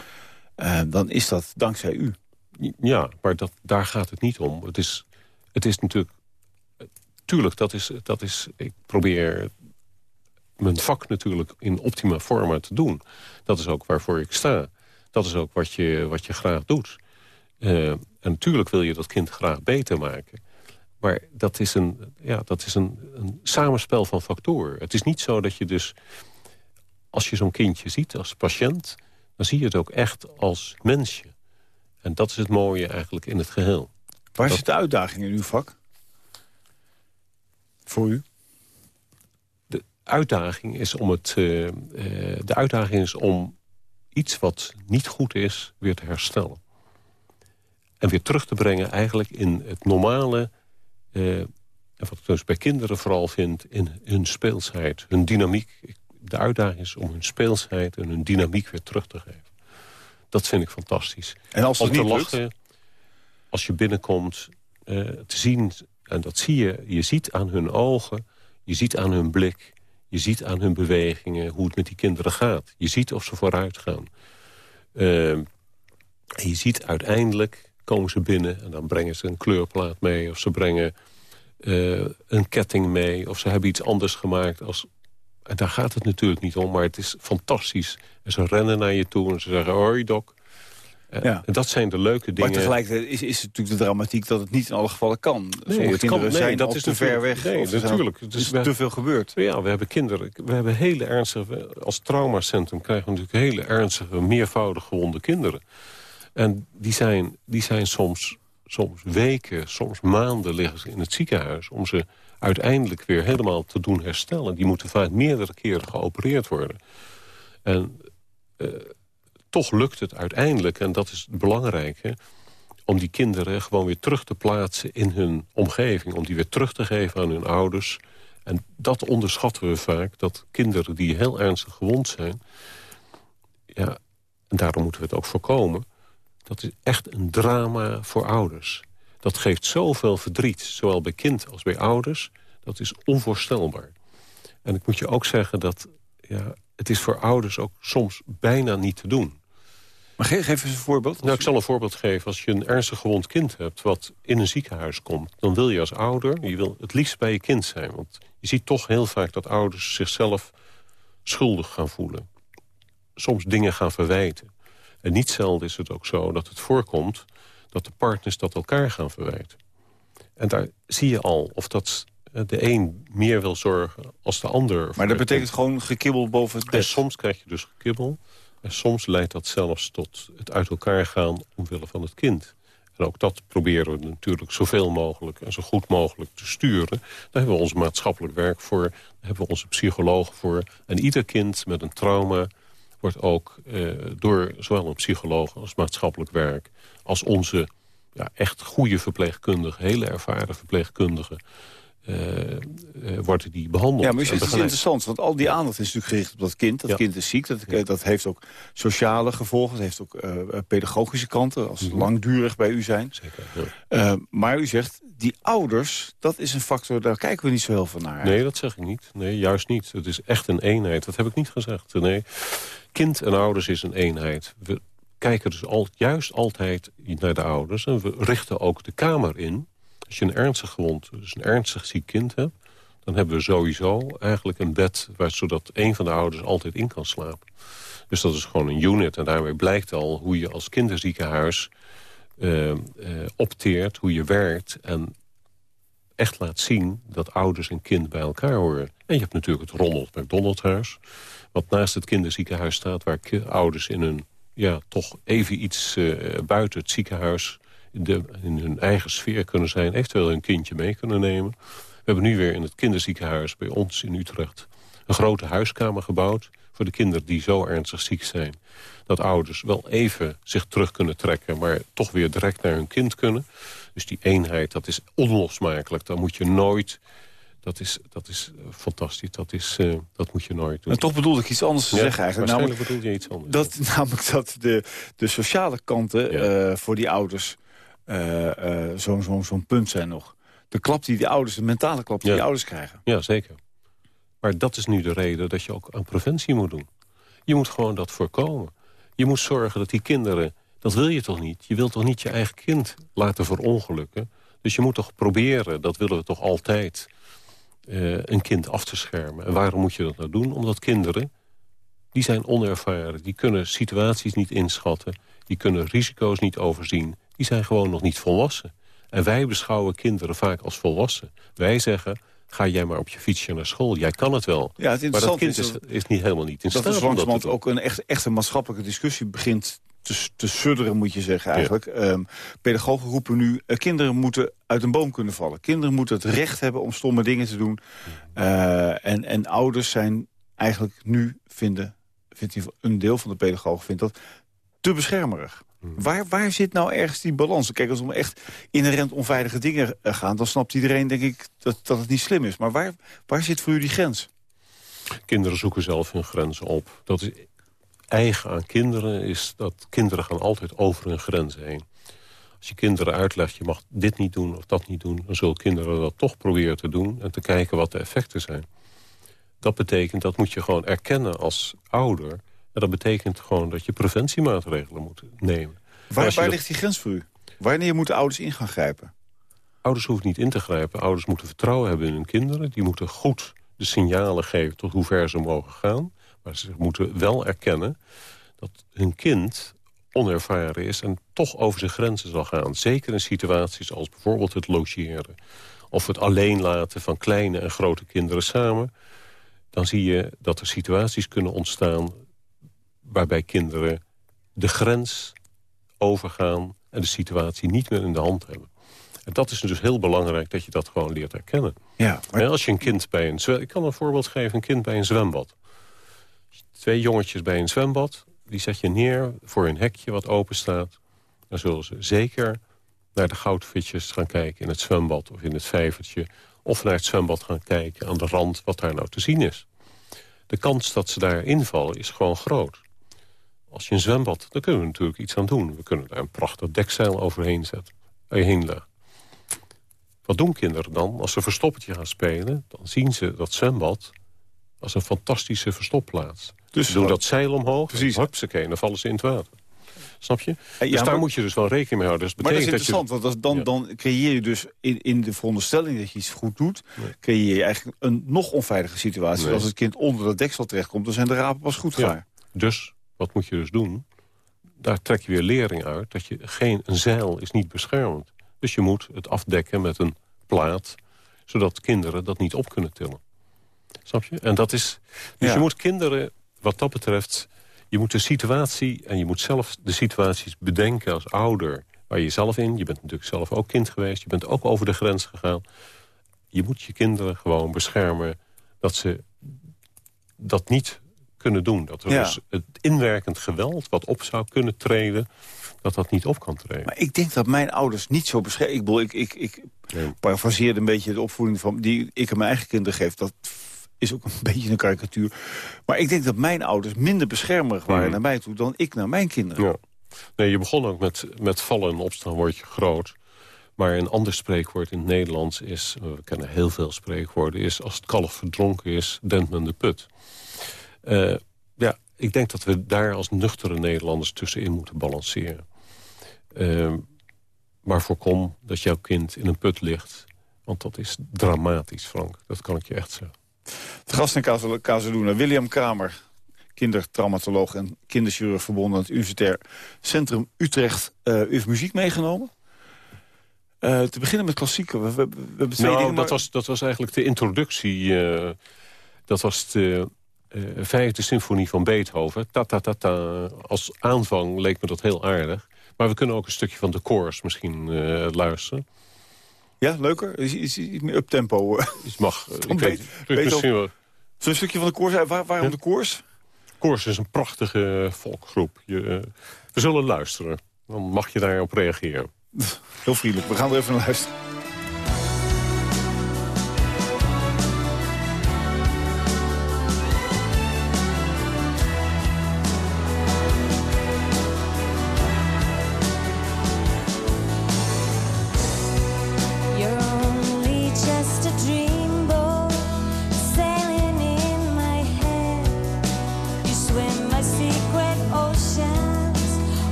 Eh, dan is dat dankzij u. Ja, maar dat, daar gaat het niet om. Het is, het is natuurlijk... Tuurlijk, dat is, dat is... Ik probeer mijn vak natuurlijk in optima forma te doen. Dat is ook waarvoor ik sta. Dat is ook wat je, wat je graag doet. Eh, en natuurlijk wil je dat kind graag beter maken. Maar dat is een, ja, dat is een, een samenspel van factoren. Het is niet zo dat je dus, als je zo'n kindje ziet als patiënt... dan zie je het ook echt als mensje. En dat is het mooie eigenlijk in het geheel. Waar zit de uitdaging in uw vak? Voor u? De uitdaging is om het. Uh, de uitdaging is om iets wat niet goed is, weer te herstellen. En weer terug te brengen eigenlijk in het normale... Uh, en wat ik dus bij kinderen vooral vind, in hun speelsheid, hun dynamiek. De uitdaging is om hun speelsheid en hun dynamiek weer terug te geven. Dat vind ik fantastisch. En als het om te niet lachen, lukt? als je binnenkomt, uh, te zien... en dat zie je, je ziet aan hun ogen, je ziet aan hun blik... je ziet aan hun bewegingen hoe het met die kinderen gaat. Je ziet of ze vooruit gaan. Uh, en je ziet uiteindelijk, komen ze binnen... en dan brengen ze een kleurplaat mee... of ze brengen uh, een ketting mee... of ze hebben iets anders gemaakt als... En daar gaat het natuurlijk niet om, maar het is fantastisch. En ze rennen naar je toe en ze zeggen, hoi dok. Ja. En dat zijn de leuke dingen. Maar tegelijkertijd is, is het natuurlijk de dramatiek dat het niet in alle gevallen kan. Nee, Sommige kan, nee, zijn dat is te ver weg. Nee, natuurlijk. Er is te veel gebeurd. Ja, we hebben kinderen. We hebben hele ernstige... Als traumacentrum krijgen we natuurlijk hele ernstige, meervoudig gewonde kinderen. En die zijn, die zijn soms, soms weken, soms maanden liggen ze in het ziekenhuis... om ze uiteindelijk weer helemaal te doen herstellen. Die moeten vaak meerdere keren geopereerd worden. En eh, toch lukt het uiteindelijk, en dat is het belangrijke... om die kinderen gewoon weer terug te plaatsen in hun omgeving. Om die weer terug te geven aan hun ouders. En dat onderschatten we vaak, dat kinderen die heel ernstig gewond zijn... ja, en daarom moeten we het ook voorkomen... dat is echt een drama voor ouders. Dat geeft zoveel verdriet, zowel bij kind als bij ouders. Dat is onvoorstelbaar. En ik moet je ook zeggen dat ja, het is voor ouders ook soms bijna niet te doen. Maar geef, eens een voorbeeld. Nou, ik zal een voorbeeld geven. Als je een ernstig gewond kind hebt wat in een ziekenhuis komt... dan wil je als ouder, je wil het liefst bij je kind zijn. Want je ziet toch heel vaak dat ouders zichzelf schuldig gaan voelen. Soms dingen gaan verwijten. En niet zelden is het ook zo dat het voorkomt... dat de partners dat elkaar gaan verwijten. En daar zie je al of dat eh, de een meer wil zorgen als de ander. Maar dat betekent gewoon gekibbel boven het en soms krijg je dus gekibbel. En soms leidt dat zelfs tot het uit elkaar gaan omwille van het kind. En ook dat proberen we natuurlijk zoveel mogelijk en zo goed mogelijk te sturen. Daar hebben we ons maatschappelijk werk voor. Daar hebben we onze psychologen voor. En ieder kind met een trauma wordt ook eh, door zowel een psycholoog als maatschappelijk werk... als onze ja, echt goede verpleegkundigen, hele ervaren verpleegkundigen... eh, eh, worden die behandeld Ja, maar en het is interessant, want al die aandacht is natuurlijk gericht op dat kind. Dat Ja. kind is ziek, dat, dat heeft ook sociale gevolgen. Het heeft ook eh, pedagogische kanten, als ze Mhm. langdurig bij u zijn. Zeker, ja. Maar u zegt, die ouders, dat is een factor, daar kijken we niet zo heel veel naar. Nee, dat zeg ik niet. Nee, juist niet. Het is echt een eenheid. Dat heb ik niet gezegd. Nee, kind en ouders is een eenheid. We kijken dus al, juist altijd naar de ouders. En we richten ook de kamer in. Als je een ernstig gewond, dus een ernstig ziek kind hebt... dan hebben we sowieso eigenlijk een bed... Waar, zodat een van de ouders altijd in kan slapen. Dus dat is gewoon een unit. En daarmee blijkt al hoe je als kinderziekenhuis eh, eh, opteert, hoe je werkt... en echt laat zien dat ouders en kind bij elkaar horen. En je hebt natuurlijk het Ronald McDonald Huis... wat naast het kinderziekenhuis staat... waar ouders in hun, ja, toch even iets eh, buiten het ziekenhuis... In, de, in hun eigen sfeer kunnen zijn... eventueel hun kindje mee kunnen nemen. We hebben nu weer in het kinderziekenhuis bij ons in Utrecht... een grote huiskamer gebouwd voor de kinderen die zo ernstig ziek zijn... dat ouders wel even zich terug kunnen trekken... maar toch weer direct naar hun kind kunnen. Dus die eenheid, dat is onlosmakelijk. Dan moet je nooit... Dat is, dat is eh, fantastisch. Dat, is, eh, dat moet je nooit doen. En toch bedoelde ik iets anders te Ja, zeggen eigenlijk. Namelijk, waarschijnlijk bedoel je iets anders. dat, [LAUGHS] namelijk dat de, de sociale kanten Ja. eh, voor die ouders zo'n zo'n zo'n punt zijn nog. De klap die die ouders, de mentale klap die Ja. die ouders krijgen. Ja, zeker. Maar dat is nu de reden dat je ook aan preventie moet doen. Je moet gewoon dat voorkomen. Je moet zorgen dat die kinderen... Dat wil je toch niet? Je wilt toch niet je eigen kind laten verongelukken? Dus je moet toch proberen, dat willen we toch altijd... eh, een kind af te schermen. En waarom moet je dat nou doen? Omdat kinderen, die zijn onervaren. Die kunnen situaties niet inschatten. Die kunnen risico's niet overzien. Die zijn gewoon nog niet volwassen. En wij beschouwen kinderen vaak als volwassen. Wij zeggen, ga jij maar op je fietsje naar school. Jij kan het wel. Ja, het maar dat kind is, is, is, niet helemaal niet in dat staat dat langzamerhand ook een echt, echt een maatschappelijke discussie begint te, te sudderen, moet je zeggen eigenlijk. Ehm, pedagogen roepen nu, eh, kinderen moeten uit een boom kunnen vallen. Kinderen moeten het recht hebben om stomme dingen te doen. Eh, en, en ouders zijn eigenlijk nu, vinden, vindt hij- een deel van de pedagogen vindt dat, te beschermerig. Waar, waar zit nou ergens die balans? Kijk, als het om echt inherent onveilige dingen eh, gaan... dan snapt iedereen, denk ik, dat, dat het niet slim is. Maar waar, waar zit voor u die grens? Kinderen zoeken zelf hun grenzen op. Dat is eigen aan kinderen, is dat kinderen gaan altijd over hun grenzen heen. Als je kinderen uitlegt, je mag dit niet doen of dat niet doen... dan zullen kinderen dat toch proberen te doen... en te kijken wat de effecten zijn. Dat betekent, dat moet je gewoon erkennen als ouder... en dat betekent gewoon dat je preventiemaatregelen moet nemen. En Waar, dat- ligt die grens voor u? Wanneer moeten ouders in gaan grijpen? Ouders hoeven niet in te grijpen. Ouders moeten vertrouwen hebben in hun kinderen. Die moeten goed de signalen geven tot hoe ver ze mogen gaan. Maar ze moeten wel erkennen dat hun kind onervaren is... en toch over zijn grenzen zal gaan. Zeker in situaties als bijvoorbeeld het logeren... of het alleen laten van kleine en grote kinderen samen... dan zie je dat er situaties kunnen ontstaan... waarbij kinderen de grens overgaan... en de situatie niet meer in de hand hebben. En dat is dus heel belangrijk dat je dat gewoon leert herkennen. Ja, Maar als je een kind bij een. Ik kan een voorbeeld geven, een kind bij een zwembad. Twee jongetjes bij een zwembad, die zet je neer voor een hekje wat open staat. Dan zullen ze zeker naar de goudvisjes gaan kijken in het zwembad of in het vijvertje. Of naar het zwembad gaan kijken aan de rand wat daar nou te zien is. De kans dat ze daar invallen is gewoon groot. Als je een zwembad, dan kunnen we natuurlijk iets aan doen. We kunnen daar een prachtig dekzeil overheen zetten. eh. Wat doen kinderen dan? Als ze verstoppertje gaan spelen, dan zien ze dat zwembad als een fantastische verstopplaats. Dus Ze doen dat zeil omhoog, Precies. En dan vallen ze in het water. Snap je? ja, dus daar maar- moet je dus wel rekening mee houden. Dus Maar dat is betekent interessant, want als dan, Ja. dan creëer je dus in, in de veronderstelling dat je iets goed doet... creëer je eigenlijk een nog onveilige situatie. Nee. Als het kind onder dat deksel terechtkomt, dan zijn de rapen pas goed Ja. klaar. Dus, wat moet je dus doen? Daar trek je weer lering uit. Dat je geen, een zeil is niet beschermend. Dus je moet het afdekken met een plaat. Zodat kinderen dat niet op kunnen tillen. Snap je? En dat is... Dus Ja. je moet kinderen, wat dat betreft... Je moet de situatie en je moet zelf de situaties bedenken als ouder. Waar je zelf in, je bent natuurlijk zelf ook kind geweest. Je bent ook over de grens gegaan. Je moet je kinderen gewoon beschermen dat ze dat niet kunnen doen. Dat er Ja. dus het inwerkend geweld wat op zou kunnen treden... dat dat niet op kan treden. Maar ik denk dat mijn ouders niet zo beschermen. Ik, bedoel, ik, ik, ik Nee. een beetje de opvoeding van, die ik aan mijn eigen kinderen geef. Dat is ook een [LAUGHS] beetje een karikatuur. Maar ik denk dat mijn ouders minder beschermerig waren Mhm. naar mij toe... dan ik naar mijn kinderen. Ja. Nee, je begon ook met, met vallen en opstaan word je groot. Maar een ander spreekwoord in het Nederlands is... we kennen heel veel spreekwoorden... is als het kalf verdronken is, denkt men de put. Eh, ja, ik denk dat we daar als nuchtere Nederlanders tussenin moeten balanceren. Eh, maar voorkom dat jouw kind in een put ligt. Want dat is dramatisch, Frank. Dat kan ik je echt zeggen. De gast in Kazeluna, William Kramer, kindertraumatoloog en kinderchirurg verbonden aan het Universitair Centrum Utrecht. Eh, u heeft muziek meegenomen? Eh, te beginnen met klassieken. We, we, nou, dat, maar- was, dat was eigenlijk de introductie. eh, dat was de vijfde symfonie van Beethoven. Ta, ta, ta, ta. Als aanvang leek me dat heel aardig. Maar we kunnen ook een stukje van de chorus misschien luisteren. Ja, leuker? Is, is, is iets meer uptempo. Dus mag, eh, [LAUGHS] ik weet, misschien wel. Zo'n stukje van de koers. Waar, waarom Ja. de koers? Chorus is een prachtige volkgroep. Je, eh, we zullen luisteren. Dan mag je daarop reageren. Heel vriendelijk. We gaan er even naar luisteren.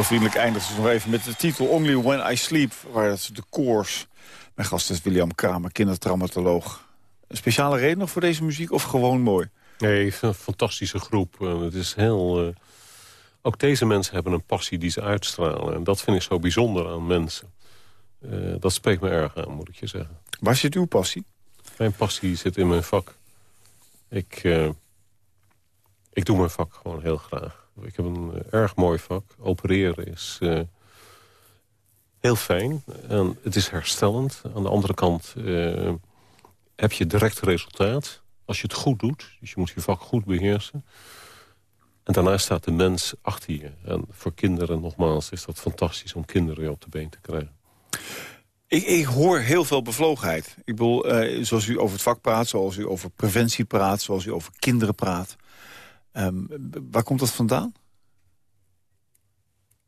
Heel vriendelijk eindigt ze nog even met de titel Only When I Sleep... waar het de koors... Mijn gast is William Kramer, kindertraumatoloog. Een speciale reden nog voor deze muziek of gewoon mooi? Nee, ik vind het een fantastische groep. Eh, het is heel... eh, ook deze mensen hebben een passie die ze uitstralen. En dat vind ik zo bijzonder aan mensen. Eh, dat spreekt me erg aan, moet ik je zeggen. Waar zit uw passie? Mijn passie zit in mijn vak. Ik, ik doe mijn vak gewoon heel graag. Ik heb een eh, erg mooi vak. Opereren is eh, heel fijn. En het is herstellend. Aan de andere kant eh, heb je direct resultaat. Als je het goed doet. Dus je moet je vak goed beheersen. En daarna staat de mens achter je. En voor kinderen, nogmaals, is dat fantastisch om kinderen op de been te krijgen. Ik, ik hoor heel veel bevlogenheid. Ik bedoel, zoals u over het vak praat, zoals u over preventie praat... zoals u over kinderen praat. Ehm, waar komt dat vandaan?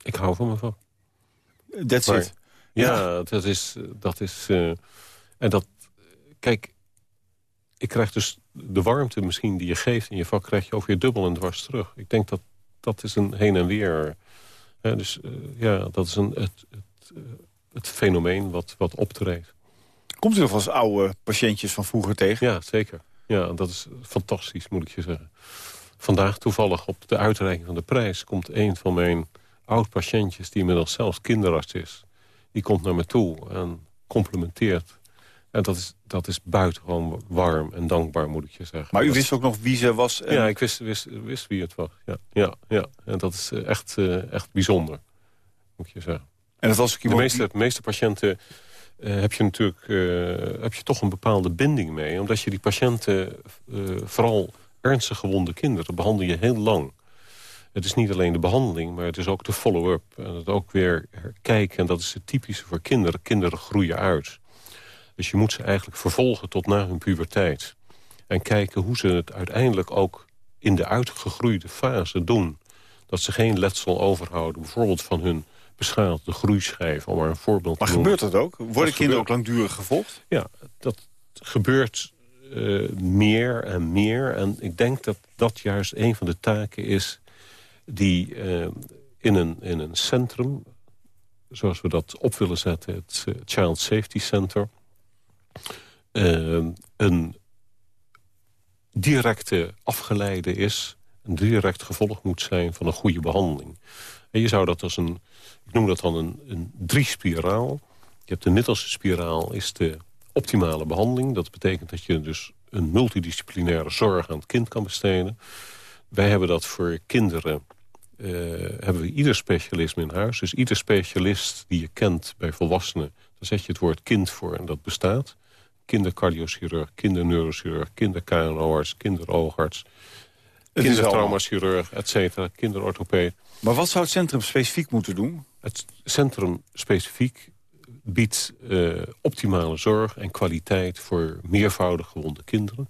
Ik hou van mijn vak. That's Maar- it. Ja, dat is... Dat is eh, en dat... Kijk, ik krijg dus de warmte misschien die je geeft in je vak... krijg je ook weer dubbel en dwars terug. Ik denk dat dat is een heen en weer. Dus eh, ja, dat is een, het, het, eh, het fenomeen wat, wat optreedt. Komt u nog wel eens oude patiëntjes van vroeger tegen? Ja, zeker. Ja, dat is fantastisch, moet ik je zeggen. Vandaag toevallig op de uitreiking van de prijs... komt een van mijn oud-patiëntjes, die inmiddels zelfs kinderarts is... die komt naar me toe en complimenteert. En dat is, dat is buitengewoon warm en dankbaar, moet ik je zeggen. Maar u wist ook nog wie ze was? en- Ja, ik wist, wist, wist wie het was. Ja, ja, ja. En dat is eh, echt, eh, echt bijzonder, moet ik je zeggen. En dat was ook De meeste, de meeste patiënten eh, heb je natuurlijk heb je toch een bepaalde binding mee. Omdat je die patiënten, vooral ernstig gewonde kinderen, behandel je heel lang. Het is niet alleen de behandeling, maar het is ook de follow-up. En het ook weer kijken. En dat is het typische voor kinderen. Kinderen groeien uit. Dus je moet ze eigenlijk vervolgen tot na hun puberteit. En kijken hoe ze het uiteindelijk ook in de uitgegroeide fase doen. Dat ze geen letsel overhouden. Bijvoorbeeld van hun beschadigde groeischijf. Om maar een voorbeeld Maar te noemen. gebeurt dat ook? Worden kinderen gebeurt. ook langdurig gevolgd? Ja, dat gebeurt eh, meer en meer. En ik denk dat dat juist een van de taken is... die eh, in, een, in een centrum, zoals we dat op willen zetten... het eh, Child Safety Center... een directe afgeleide is... een direct gevolg moet zijn van een goede behandeling. En je zou dat als een, ik noem dat dan een, een drie-spiraal... Je hebt de middelste spiraal, is de optimale behandeling. Dat betekent dat je dus een multidisciplinaire zorg aan het kind kan besteden. Wij hebben dat voor kinderen, eh, hebben we ieder specialisme in huis. Dus ieder specialist die je kent bij volwassenen... daar zet je het woord kind voor en dat bestaat. Kindercardiochirurg, kinderneurochirurg, kinderKNO-arts, kinderoogarts... Kindertraumachirurg, et cetera, kinderorthopeed. Maar wat zou het centrum specifiek moeten doen? Het centrum specifiek biedt eh, optimale zorg en kwaliteit voor meervoudig gewonde kinderen.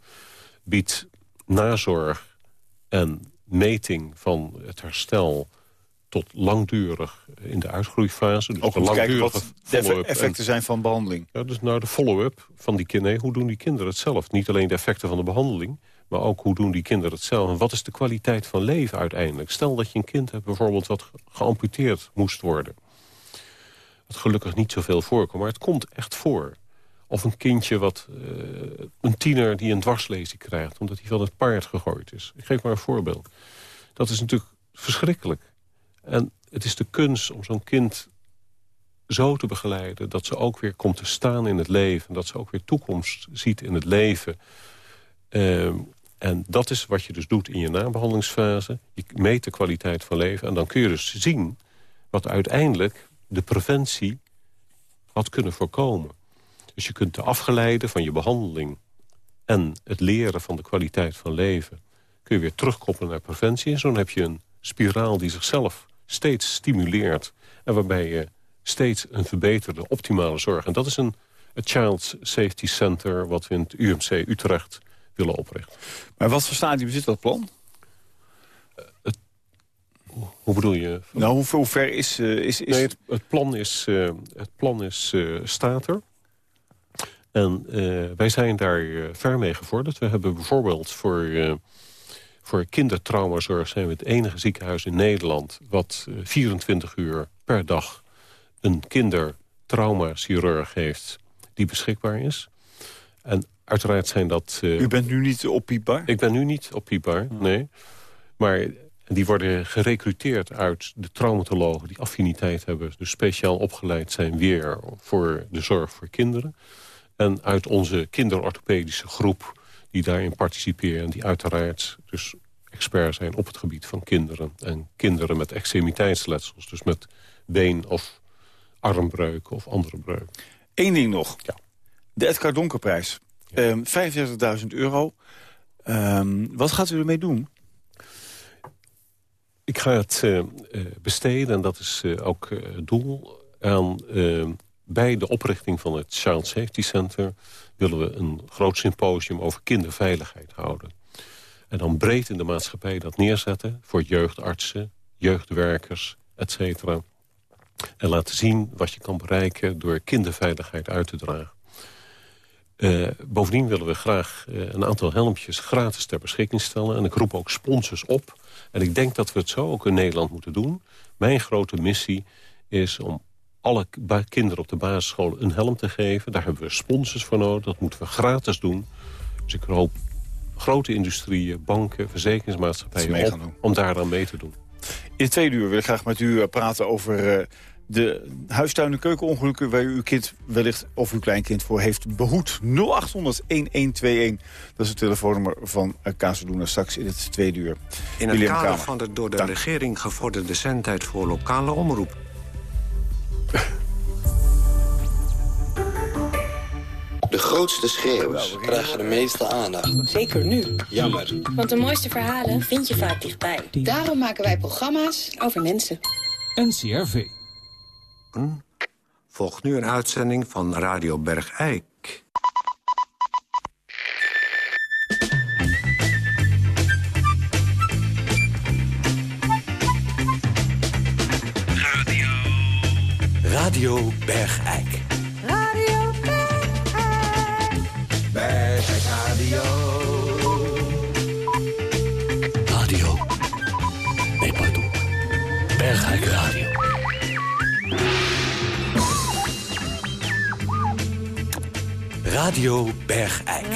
Biedt nazorg en meting van het herstel tot langdurig in de uitgroeifase. Dus Ook om te kijken wat de en- effecten zijn van behandeling. ja, dus nou de follow-up van die kinderen. Hoe doen die kinderen het zelf? Niet alleen de effecten van de behandeling... maar ook hoe doen die kinderen het zelf? En wat is de kwaliteit van leven uiteindelijk? Stel dat je een kind hebt bijvoorbeeld wat ge- geamputeerd moest worden. Gelukkig niet zoveel voorkomt, maar het komt echt voor. Of een kindje, wat, eh, een tiener die een dwarslezing krijgt... omdat hij van het paard gegooid is. Ik geef maar een voorbeeld. Dat is natuurlijk verschrikkelijk. En het is de kunst om zo'n kind zo te begeleiden... dat ze ook weer komt te staan in het leven. Dat ze ook weer toekomst ziet in het leven. Ehm, en dat is wat je dus doet in je nabehandelingsfase. Je meet de kwaliteit van leven. En dan kun je dus zien wat uiteindelijk de preventie had kunnen voorkomen. Dus je kunt de afgeleide van je behandeling... en het leren van de kwaliteit van leven... kun je weer terugkoppelen naar preventie. En zo heb je een spiraal die zichzelf steeds stimuleert... en waarbij je steeds een verbeterde, optimale zorg... en dat is een het Child Safety Center... wat we in het UMC Utrecht willen oprichten. Maar wat voor stadium zit dat plan? Hoe bedoel je? Nou, hoe, hoe ver is... eh, is, is... Nee, het, het plan is, eh, het plan is eh, staat er. En eh, wij zijn daar eh, ver mee gevorderd. We hebben bijvoorbeeld voor, eh, Voor kindertraumazorg zijn we het enige ziekenhuis in Nederland... wat eh, 24 uur per dag een kindertraumachirurg heeft die beschikbaar is. En uiteraard zijn dat... eh, U bent nu niet oppiepbaar? ik ben nu niet oppiepbaar, nee. Maar die worden gerecruiteerd uit de traumatologen... die affiniteit hebben, dus speciaal opgeleid zijn... weer voor de zorg voor kinderen. En uit onze kinderorthopedische groep die daarin participeren... die uiteraard dus expert zijn op het gebied van kinderen. En kinderen met extremiteitsletsels, dus met been- of armbreuken of andere breuken. Eén ding nog. Ja. De Edgar Donkerprijs. Ehm 35.000 euro. Ehm, wat gaat u ermee doen? Ik ga het eh, eh, besteden, en dat is eh, ook het doel... aan bij de oprichting van het Child Safety Center... willen we een groot symposium over kinderveiligheid houden. En dan breed in de maatschappij dat neerzetten... voor jeugdartsen, jeugdwerkers, et cetera. En laten zien wat je kan bereiken door kinderveiligheid uit te dragen. Bovendien willen we graag een aantal helmpjes gratis ter beschikking stellen. En ik roep ook sponsors op. En ik denk dat we het zo ook in Nederland moeten doen. Mijn grote missie is om alle kinderen op de basisschool een helm te geven. Daar hebben we sponsors voor nodig. Dat moeten we gratis doen. Dus ik hoop grote industrieën, banken, verzekeringsmaatschappijen... Doen. om daar aan mee te doen. In het tweede uur wil ik graag met u eh, praten over eh, de huistuin- en keukenongelukken... waar u uw kind wellicht of uw kleinkind voor heeft behoed. 0800-1121, dat is het telefoonnummer van uh, Kazeluna straks in het tweede uur. In het William kader Kamer. van de door de Dank. regering gevorderde zendtijd voor lokale omroep... De grootste schreeuwers krijgen de meeste aandacht. Zeker nu. Jammer. Want de mooiste verhalen vind je vaak dichtbij. Daarom maken wij programma's over mensen. NCRV. Volgt nu een uitzending van Radio Bergijk. Radio Bergijk. Radio Bergijk Radio. Radio. Nee, pardon. Bergijk Radio. Radio Bergijk.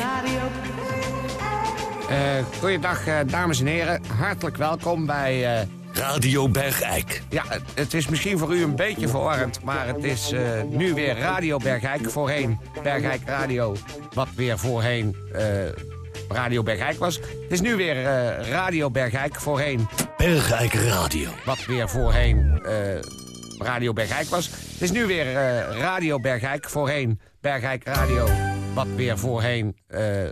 Eh, goeiedag, eh, dames en heren. Hartelijk welkom bij... eh, Radio Bergijk. ja, het- is misschien voor u een beetje verwarrend... maar het is nu weer Radio Bergijk. Voorheen Bergijk Radio, wat weer voorheen eh, Radio Bergijk was. Het is nu weer Radio Bergijk, voorheen... Bergijk Radio. wat weer voorheen Radio Bergijk was. Het is nu weer eh, Radio Bergijk, voorheen Bergijk Radio, wat weer voorheen eh,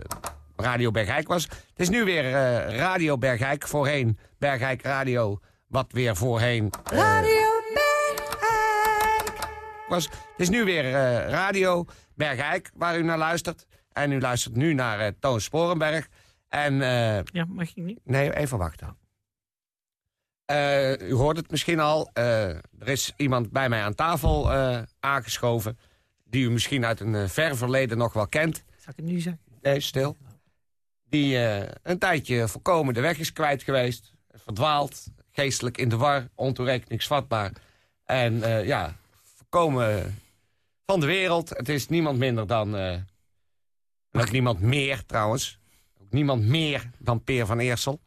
Radio Bergijk was. Het is nu weer eh, Radio Bergijk, voorheen Bergijk Radio, wat weer voorheen Radio was. Het is nu weer eh, Radio Bergijk, waar u naar luistert. En u luistert nu naar eh, Toon Sporenberg. En, eh, Ja, mag ik niet? Nee, even wachten. Eh, u hoort het misschien al. eh, er is iemand bij mij aan tafel eh, aangeschoven... die u misschien uit een ver verleden nog wel kent. Zal ik het nu zeggen? Nee, stil. Die een tijdje volkomen de weg is kwijt geweest. Verdwaald, geestelijk in de war, ontoerekeningsvatbaar. En ja, volkomen van de wereld. Het is niemand minder dan... ook niemand meer trouwens. Ook niemand meer dan Peer van Eersel.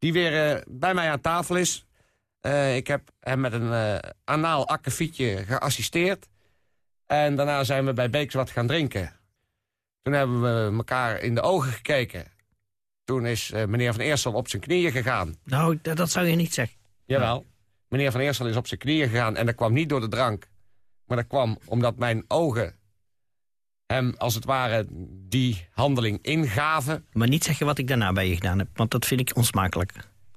Die weer eh, bij mij aan tafel is. Eh, ik heb hem met een eh anaal akkefietje geassisteerd. En daarna zijn we bij Beeks wat gaan drinken. Toen hebben we elkaar in de ogen gekeken. Toen is meneer Van Eersel op zijn knieën gegaan. Nou, dat, dat zou je niet zeggen. Jawel. Meneer Van Eersel is op zijn knieën gegaan en dat kwam niet door de drank. Maar dat kwam omdat mijn ogen hem, als het ware, die handeling ingaven. Maar niet zeggen wat ik daarna bij je gedaan heb, want dat vind ik onsmakelijk.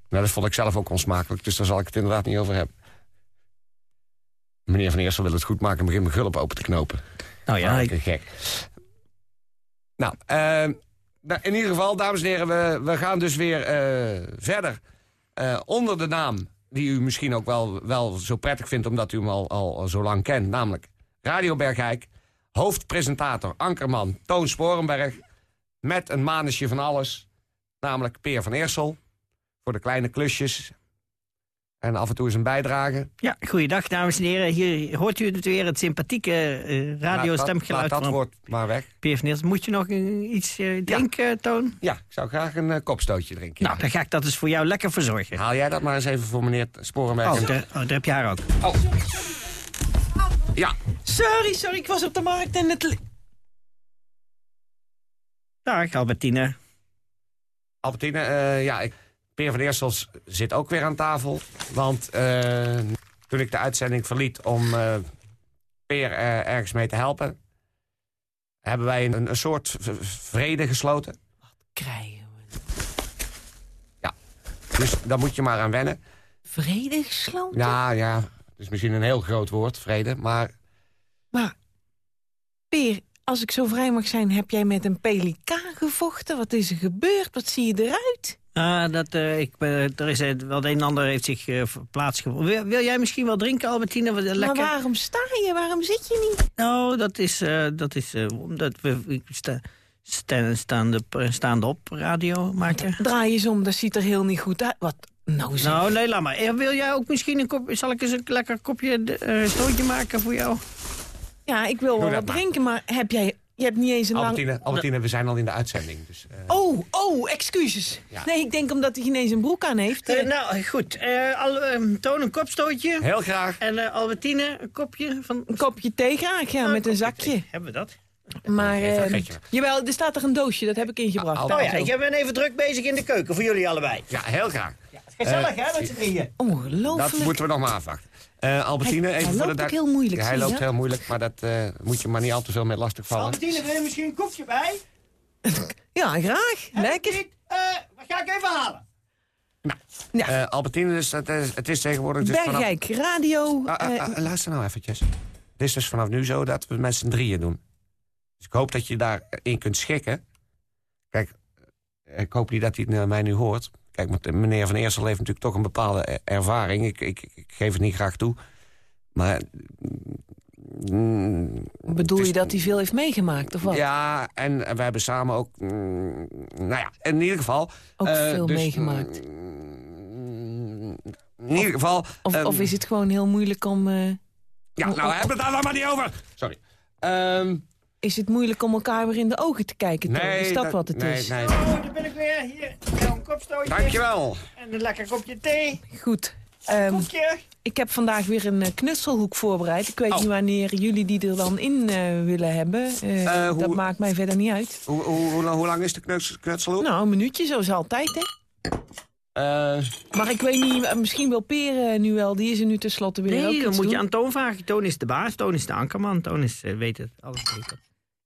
Nou, dat vond ik zelf ook onsmakelijk, dus daar zal ik het inderdaad niet over hebben. Meneer Van Eersel wil het goed maken en begint mijn gulp open te knopen. Nou ja, ik- gek. Nou, eh, nou, in ieder geval, dames en heren, we, we gaan dus weer eh, verder. Eh, onder de naam die u misschien ook wel, wel zo prettig vindt... omdat u hem al, al, al zo lang kent, namelijk Radio Bergijk. Hoofdpresentator, ankerman, Toon Sporenberg. Met een manusje van alles, namelijk Peer van Eersel. voor de kleine klusjes. En af en toe eens een bijdrage. Ja, goeiedag dames en heren. Hier hoort u het weer, het sympathieke Laat radiostemgeluid dat, laat dat van woord maar weg. P.F. Niels. Moet je nog iets eh, drinken, Toon? Ja, ik zou graag een eh, kopstootje drinken. Nou, dan ga ik dat eens voor jou lekker verzorgen. Haal jij dat maar eens even voor meneer Sporenberg. Oh, daar, oh, daar heb je haar ook. Oh. Ja. Sorry, sorry, ik was op de markt en het... Dag, Albertine. Albertine, eh, ja, ik, Peer van Eersels zit ook weer aan tafel. Want eh, toen ik de uitzending verliet om eh, Peer ergens mee te helpen... hebben wij een, een soort vrede gesloten. Krijgen we. Ja, dus daar moet je maar aan wennen. Vrede gesloten? Ja, ja, is misschien een heel groot woord, vrede, maar... Maar, Peer, als ik zo vrij mag zijn, heb jij met een pelikaan gevochten? Wat is er gebeurd? Wat zie je eruit? Ah, dat, eh, ik, ben- er is eh, wel de een en ander heeft zich eh plaatsgevonden. Wil, wil jij misschien wel drinken, Albertine? Wat, lekker? Maar waarom sta je? Waarom zit je niet? Nou, dat is, eh, dat is eh, omdat we ik sta, sta, staande, staande op radio maken. Draai eens om, dat ziet er heel niet goed uit. Wat? Nou, zeg. Nou, nee, laat maar. Eh, Wil jij ook misschien een kop... Zal ik eens een lekker kopje eh stootje maken voor jou? Ja, ik wil wel wat maar. drinken, maar heb jij... Je hebt niet eens een lang... Albertine, Albertine, we zijn al in de uitzending. Dus, eh, Oh, oh, excuses. Ja. Nee, ik denk omdat hij ineens een broek aan heeft. Nou, goed. Eh, al, ehm, Toon een kopstootje. Heel graag. En eh, Albertine een kopje van... een kopje thee graag, ja, met een zakje. Hebben we dat? Maar, eh, getje. jawel, er staat er een doosje, dat heb ik ingebracht. Ah, Oh ja, ik ben even druk bezig in de keuken voor jullie allebei. Ja, heel graag. Gezellig, Eh, hè, met z'n drieën. Ongelooflijk. Dat moeten we nog maar afwachten. Eh, Albertine, Hij- even hij voor loopt de ook heel moeilijk, Ja, hij loopt heel moeilijk, maar dat eh, moet je maar niet al te veel met lastig vallen. Albertine, wil je misschien een kopje bij? [LAUGHS] Ja, graag. Lekker. Eh, wat ga ik even halen? Ja. Eh, Albertine, dus, het, is, het is tegenwoordig... Dus vanaf, Bergijk, radio. Ah, ah, ah, luister nou eventjes. Het is dus vanaf nu zo dat we met z'n drieën doen. Dus ik hoop dat je daarin kunt schikken. Kijk, ik hoop niet dat hij mij nu hoort. Kijk, meneer Van Eersel heeft natuurlijk toch een bepaalde eh, ervaring. Ik, ik, ik geef het niet graag toe. Maar... mm, bedoel je dat hij veel heeft meegemaakt, of wat? Ja, en we hebben samen ook... mm, nou ja, in ieder geval... Ook eh, veel dus, meegemaakt. mm, in ieder geval... Of, ehm, of is het gewoon heel moeilijk om... eh, Ja, om- nou, om- hebben we het daar maar niet over. Sorry. Ehm, is het moeilijk om elkaar weer in de ogen te kijken? Nee, is dat wat het nee, is? Nee, Oh, daar ben ik weer. Hier, een kopstootje. Dankjewel. En een lekker kopje thee. Goed. Ehm, Kopje. ik heb vandaag weer een eh, knutselhoek voorbereid. Ik weet Oh. niet wanneer jullie die er dan in eh, willen hebben. Eh, hoe- Dat maakt mij verder niet uit. Hoe, hoe, hoe, lang- hoe lang is de knuts, knutselhoek? Nou, een minuutje, zoals altijd, hè? Eh, Maar ik weet niet, misschien wel Peer eh, nu wel. Die is er nu tenslotte weer ook Nee, dan moet je aan Toon vragen. Toon is de baas, Toon is de ankerman. Toon is, weet het, alles weet het.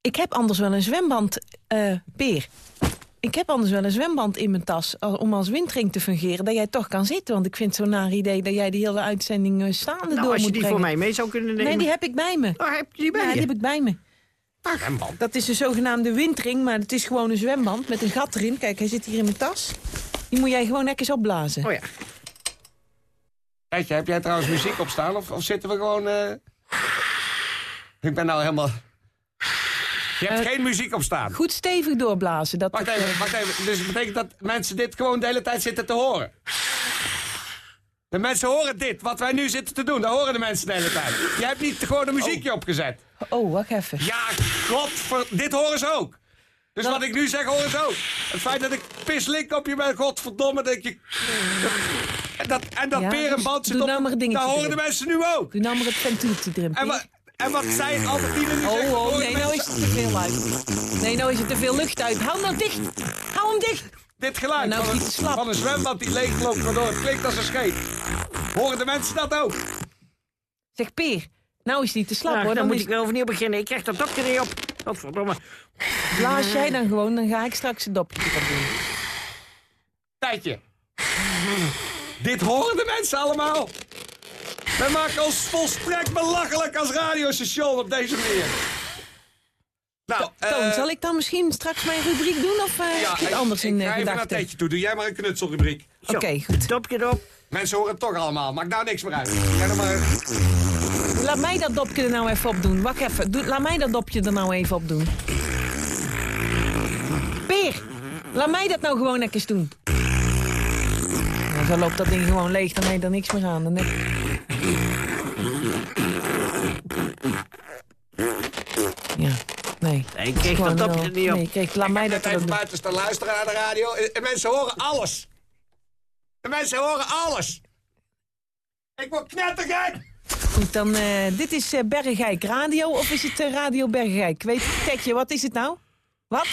Ik heb anders wel een zwemband, eh Peer. Ik heb anders wel een zwemband in mijn tas om als windring te fungeren. Dat jij toch kan zitten. Want ik vind het zo'n naar idee dat jij de hele uitzending eh, staande Nou, door als je moet die brengen. voor mij mee zou kunnen nemen. Nee, die heb ik bij me. Oh, heb je die bij Ja, je? die heb ik bij me. zwemband. Dat is de zogenaamde windring, maar het is gewoon een zwemband met een gat erin. Kijk, hij zit hier in mijn tas. Die moet jij gewoon netjes opblazen. Oh ja. Tijdje, heb jij trouwens muziek op staan? Of, of zitten we gewoon... eh, Ik ben nou helemaal... Je hebt Eh, geen muziek op staan. Goed stevig doorblazen. Dat Wacht even, wacht even. Dus het betekent dat mensen dit gewoon de hele tijd zitten te horen? De mensen horen dit, wat wij nu zitten te doen. Dat horen de mensen de hele tijd. Je hebt niet gewoon een muziekje opgezet. Oh, wacht even. Ja, godver... Dit horen ze ook. Dus Nou- wat ik nu zeg, horen ze ook. Het feit dat ik pislink op je ben, godverdomme, denk je... En dat, en dat Ja, perenband dus zit op... nou maar dat horen de mensen nu ook. Doe nou maar het ventieltje erin. En, Peer. wat en wat zij Albertine nu zegt... Oh, oh, nee, nou is het te veel uit. Nee, nou is het te veel lucht uit. Hou nou dicht. Hou hem dicht. Dit geluid nou van, is een, hij te slap. van een zwembad die leegloopt, waardoor het klinkt als een scheet. Horen de mensen dat ook? Zeg, Peer. Nou is die te slap, Nou, hoor. dan Dan moet ik wel overnieuw beginnen. Ik krijg dat dopje niet op. Godverdomme. blaas jij dan gewoon, dan ga ik straks een dopje erop doen. Tijdje. Dit horen de mensen allemaal. Wij maken ons volstrekt belachelijk als radiostation op deze manier. Nou, Toon, eh, zal ik dan misschien straks mijn rubriek doen of eh ja, heb je het ik- anders ik in ga eh, even naar gedachten? Tijdje toe. Doe jij maar een knutselrubriek. Oké, goed. Dopje erop. Mensen horen het toch allemaal. Maakt nou niks meer uit. Jij maar... Laat mij dat dopje er nou even op doen. Wacht even. Doe, laat mij dat dopje er nou even op doen. Peer, laat mij dat nou gewoon even doen. Dan loopt dat ding gewoon leeg, dan je er niks meer aan. Dan heb- Ja, nee. Nee, ik kreeg dat er niet op. Nee, ik kreeg, laat mij dat even doen. buiten staan luisteren naar de radio. En mensen horen alles. De mensen horen alles. Ik word knettergek. Goed, dan, eh, dit is eh, Bergijk Radio of is het eh, Radio Bergijk? Weet Tekje, wat is het nou? Wat?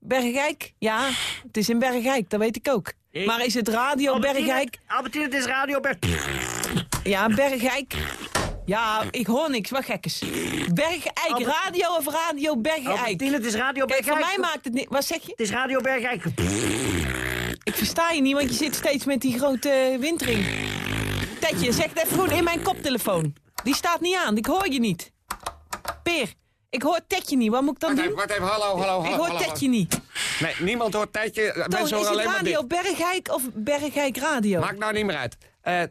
Bergijk? Ja, het is in Bergijk, dat weet ik ook. Maar is het Radio Bergijk? Albertine, het is Radio Berg... Ja, Bergijk. Ja, ik hoor niks, wat gekkes. Bergijk Radio of Radio Bergijk? Albertine, het is Radio Kijk, Bergijk. voor mij maakt het niet... Wat zeg je? Het is Radio Bergijk. Ik versta je niet, want je zit steeds met die grote windring. Tetje, zeg het even goed in mijn koptelefoon. Die staat niet aan, ik hoor je niet. Peer, ik hoor Tetje niet, wat moet ik dan Wacht doen? even, wacht even, hallo, hallo, Ik hallo. hoor hallo. Tetje niet. Nee, niemand hoort Tijdje. Toon, Mensen is het alleen Radio. Bergijk of Bergijk Radio? Maakt nou niet meer uit.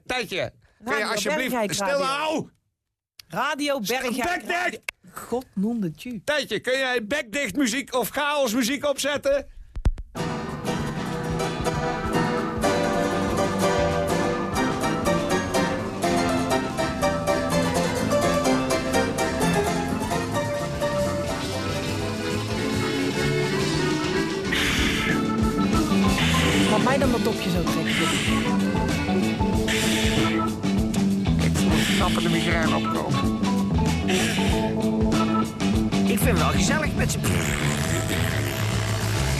Tijdje, kun je alsjeblieft Bergijk stil Radio. nou? Radio Bergijk Bek Radio. God noemde je. Tijdje, kun jij bekdicht muziek of chaos muziek opzetten? Zo trekken. Knappen de migraine opkomen. Ik vind het wel gezellig met z'n...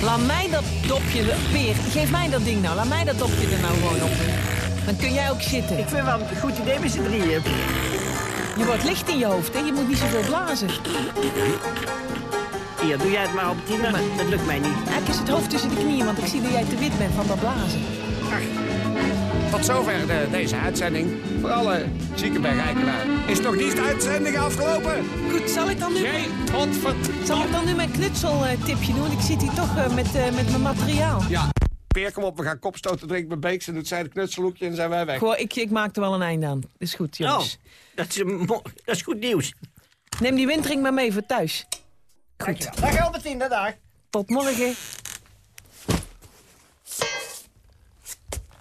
Laat mij dat dopje, Peer, geef mij dat ding nou. Laat mij dat dopje er nou gewoon op. Dan kun jij ook zitten. Ik vind wel een goed idee met z'n drieën. Je wordt licht in je hoofd, hè? Je moet niet zoveel blazen. Hier, doe jij het maar, Albertine. Dat lukt mij niet. Eigenlijk is het hoofd tussen de knieën, want ik zie dat jij te wit bent van dat blazen. Tot zover de, deze uitzending. Voor alle zieke bergijkenaren. Is nog niet de uitzending afgelopen? Goed, zal ik dan nu... Jee, godverd... Zal ik dan nu mijn knutseltipje doen? Ik zit hier toch eh, met, eh, met mijn materiaal. Ja. Peer, kom op, we gaan kopstoten drinken bij Beeks. En doet zij de knutselhoekje en zijn wij weg. Gewoon, ik, ik maak er wel een einde aan. is goed, jongens. Oh, dat is, dat is goed nieuws. Neem die windring maar mee voor thuis. Goed. Dag Albertine, dag. Tot morgen.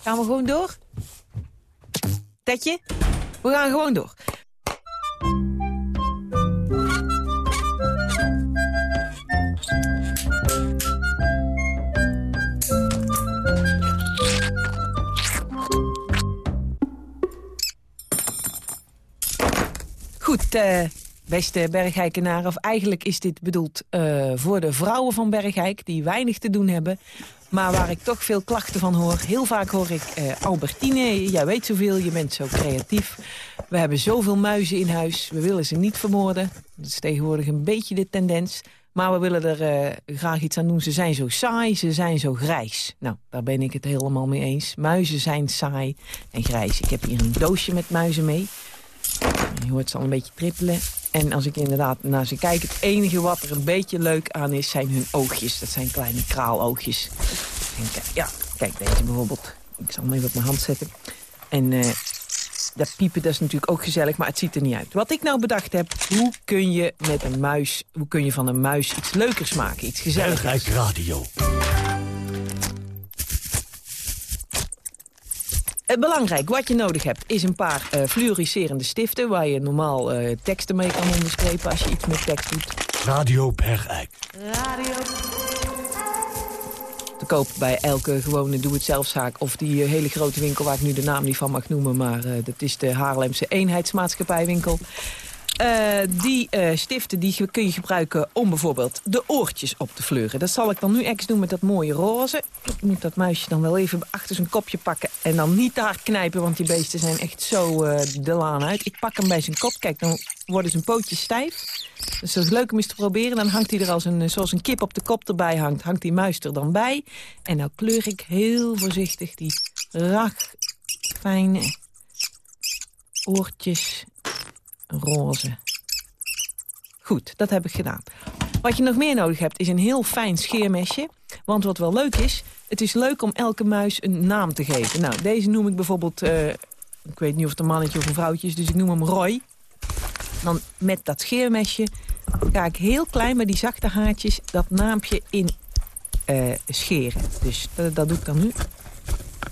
Gaan we gewoon door? Tetje? We gaan gewoon door. Goed, eh, beste Bergijkenaren, of eigenlijk is dit bedoeld eh, voor de vrouwen van Bergijk... die weinig te doen hebben, maar waar ik toch veel klachten van hoor. Heel vaak hoor ik, eh, Albertine, jij weet zoveel, je bent zo creatief. We hebben zoveel muizen in huis, we willen ze niet vermoorden. Dat is tegenwoordig een beetje de tendens. Maar we willen er eh, graag iets aan doen. Ze zijn zo saai, ze zijn zo grijs. Nou, daar ben ik het helemaal mee eens. Muizen zijn saai en grijs. Ik heb hier een doosje met muizen mee. Je hoort ze al een beetje trippelen. En als ik inderdaad naar ze kijk, het enige wat er een beetje leuk aan is, zijn hun oogjes. Dat zijn kleine kraaloogjes. En ja, kijk deze bijvoorbeeld. Ik zal hem even op mijn hand zetten. En eh, dat piepen, dat is natuurlijk ook gezellig, maar het ziet er niet uit. Wat ik nou bedacht heb, hoe kun je met een muis, hoe kun je van een muis iets leukers maken, iets gezelligers. Bergijk Radio. Eh, belangrijk, wat je nodig hebt, is een paar eh, fluoriserende stiften... waar je normaal eh, teksten mee kan onderstrepen als je iets met tekst doet. Radio Bergijk. Te koop bij elke gewone doe-het-zelfzaak... of die hele grote winkel waar ik nu de naam niet van mag noemen... maar eh, dat is de Haarlemse Eenheidsmaatschappijwinkel. Eh, die eh, stiften die kun je gebruiken om bijvoorbeeld de oortjes op te fleuren. Dat zal ik dan nu ex doen met dat mooie roze. Ik moet dat muisje dan wel even achter zijn kopje pakken... en dan niet te hard knijpen, want die beesten zijn echt zo eh, de laan uit. Ik pak hem bij zijn kop, kijk, dan worden zijn pootjes stijf. Dus dat is leuk om eens te proberen. Dan hangt hij er als een, zoals een kip op de kop erbij hangt, hangt die muis er dan bij. En nou kleur ik heel voorzichtig die rag, fijne oortjes roze. Goed, dat heb ik gedaan. Wat je nog meer nodig hebt is een heel fijn scheermesje. Want wat wel leuk is, het is leuk om elke muis een naam te geven. Nou, deze noem ik bijvoorbeeld, eh, ik weet niet of het een mannetje of een vrouwtje is, dus ik noem hem Roy. Dan met dat scheermesje ga ik heel klein met die zachte haartjes dat naampje in eh, scheren. Dus dat, dat doe ik dan nu.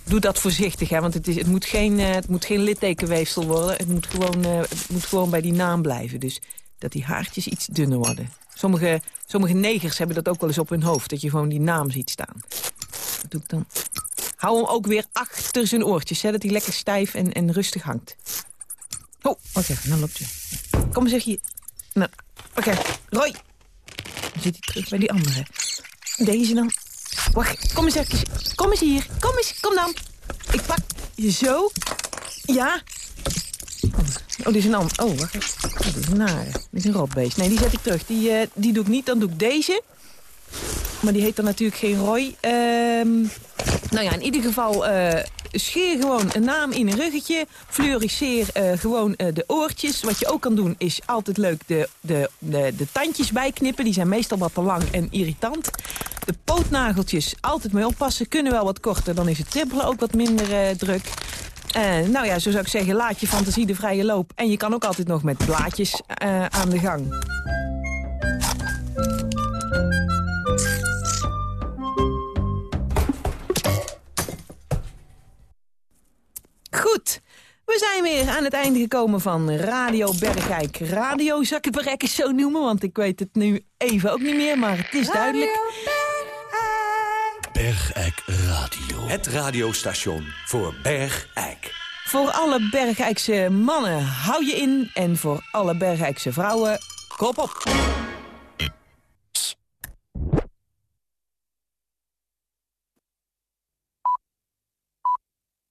Doe dat voorzichtig, hè, want het, is, het, moet geen, eh, het moet geen littekenweefsel worden. Het moet, gewoon, eh, het moet gewoon bij die naam blijven. Dus dat die haartjes iets dunner worden. Sommige, sommige negers hebben dat ook wel eens op hun hoofd. Dat je gewoon die naam ziet staan. Dat doe ik dan. Hou hem ook weer achter zijn oortjes, hè, dat hij lekker stijf en, en rustig hangt. Oh, wacht even, nou loopt hij. Kom zeg je. Nou, oké, Roy. Dan zit hij terug bij die andere. Deze dan. Wacht, kom eens even. Kom eens hier. Kom eens, kom dan. Ik pak je zo. Ja. Oh, dit is een ander. Oh, wacht dit is een nare. Is een rotbeest. Nee, die zet ik terug. Die, eh, die doe ik niet. Dan doe ik deze. Maar die heet dan natuurlijk geen Roy. Ehm, nou ja, in ieder geval eh, scheer gewoon een naam in een ruggetje. Fluoriseer eh, gewoon eh, de oortjes. Wat je ook kan doen is altijd leuk de, de, de, de tandjes bijknippen. Die zijn meestal wat te lang en irritant. De pootnageltjes altijd mee oppassen. Kunnen wel wat korter, dan is het trippelen ook wat minder druk. Eh, nou ja, zo zou ik zeggen, laat je fantasie de vrije loop. En je kan ook altijd nog met blaadjes aan de gang. Goed. We zijn weer aan het einde gekomen van Radio Bergijk. Radio, zal ik het maar eens zo noemen? Want ik weet het nu even ook niet meer, maar het is duidelijk. Bergijk Radio. Het radiostation voor Bergijk. Voor alle Bergijkse mannen, hou je in. En voor alle Bergijkse vrouwen, kop op.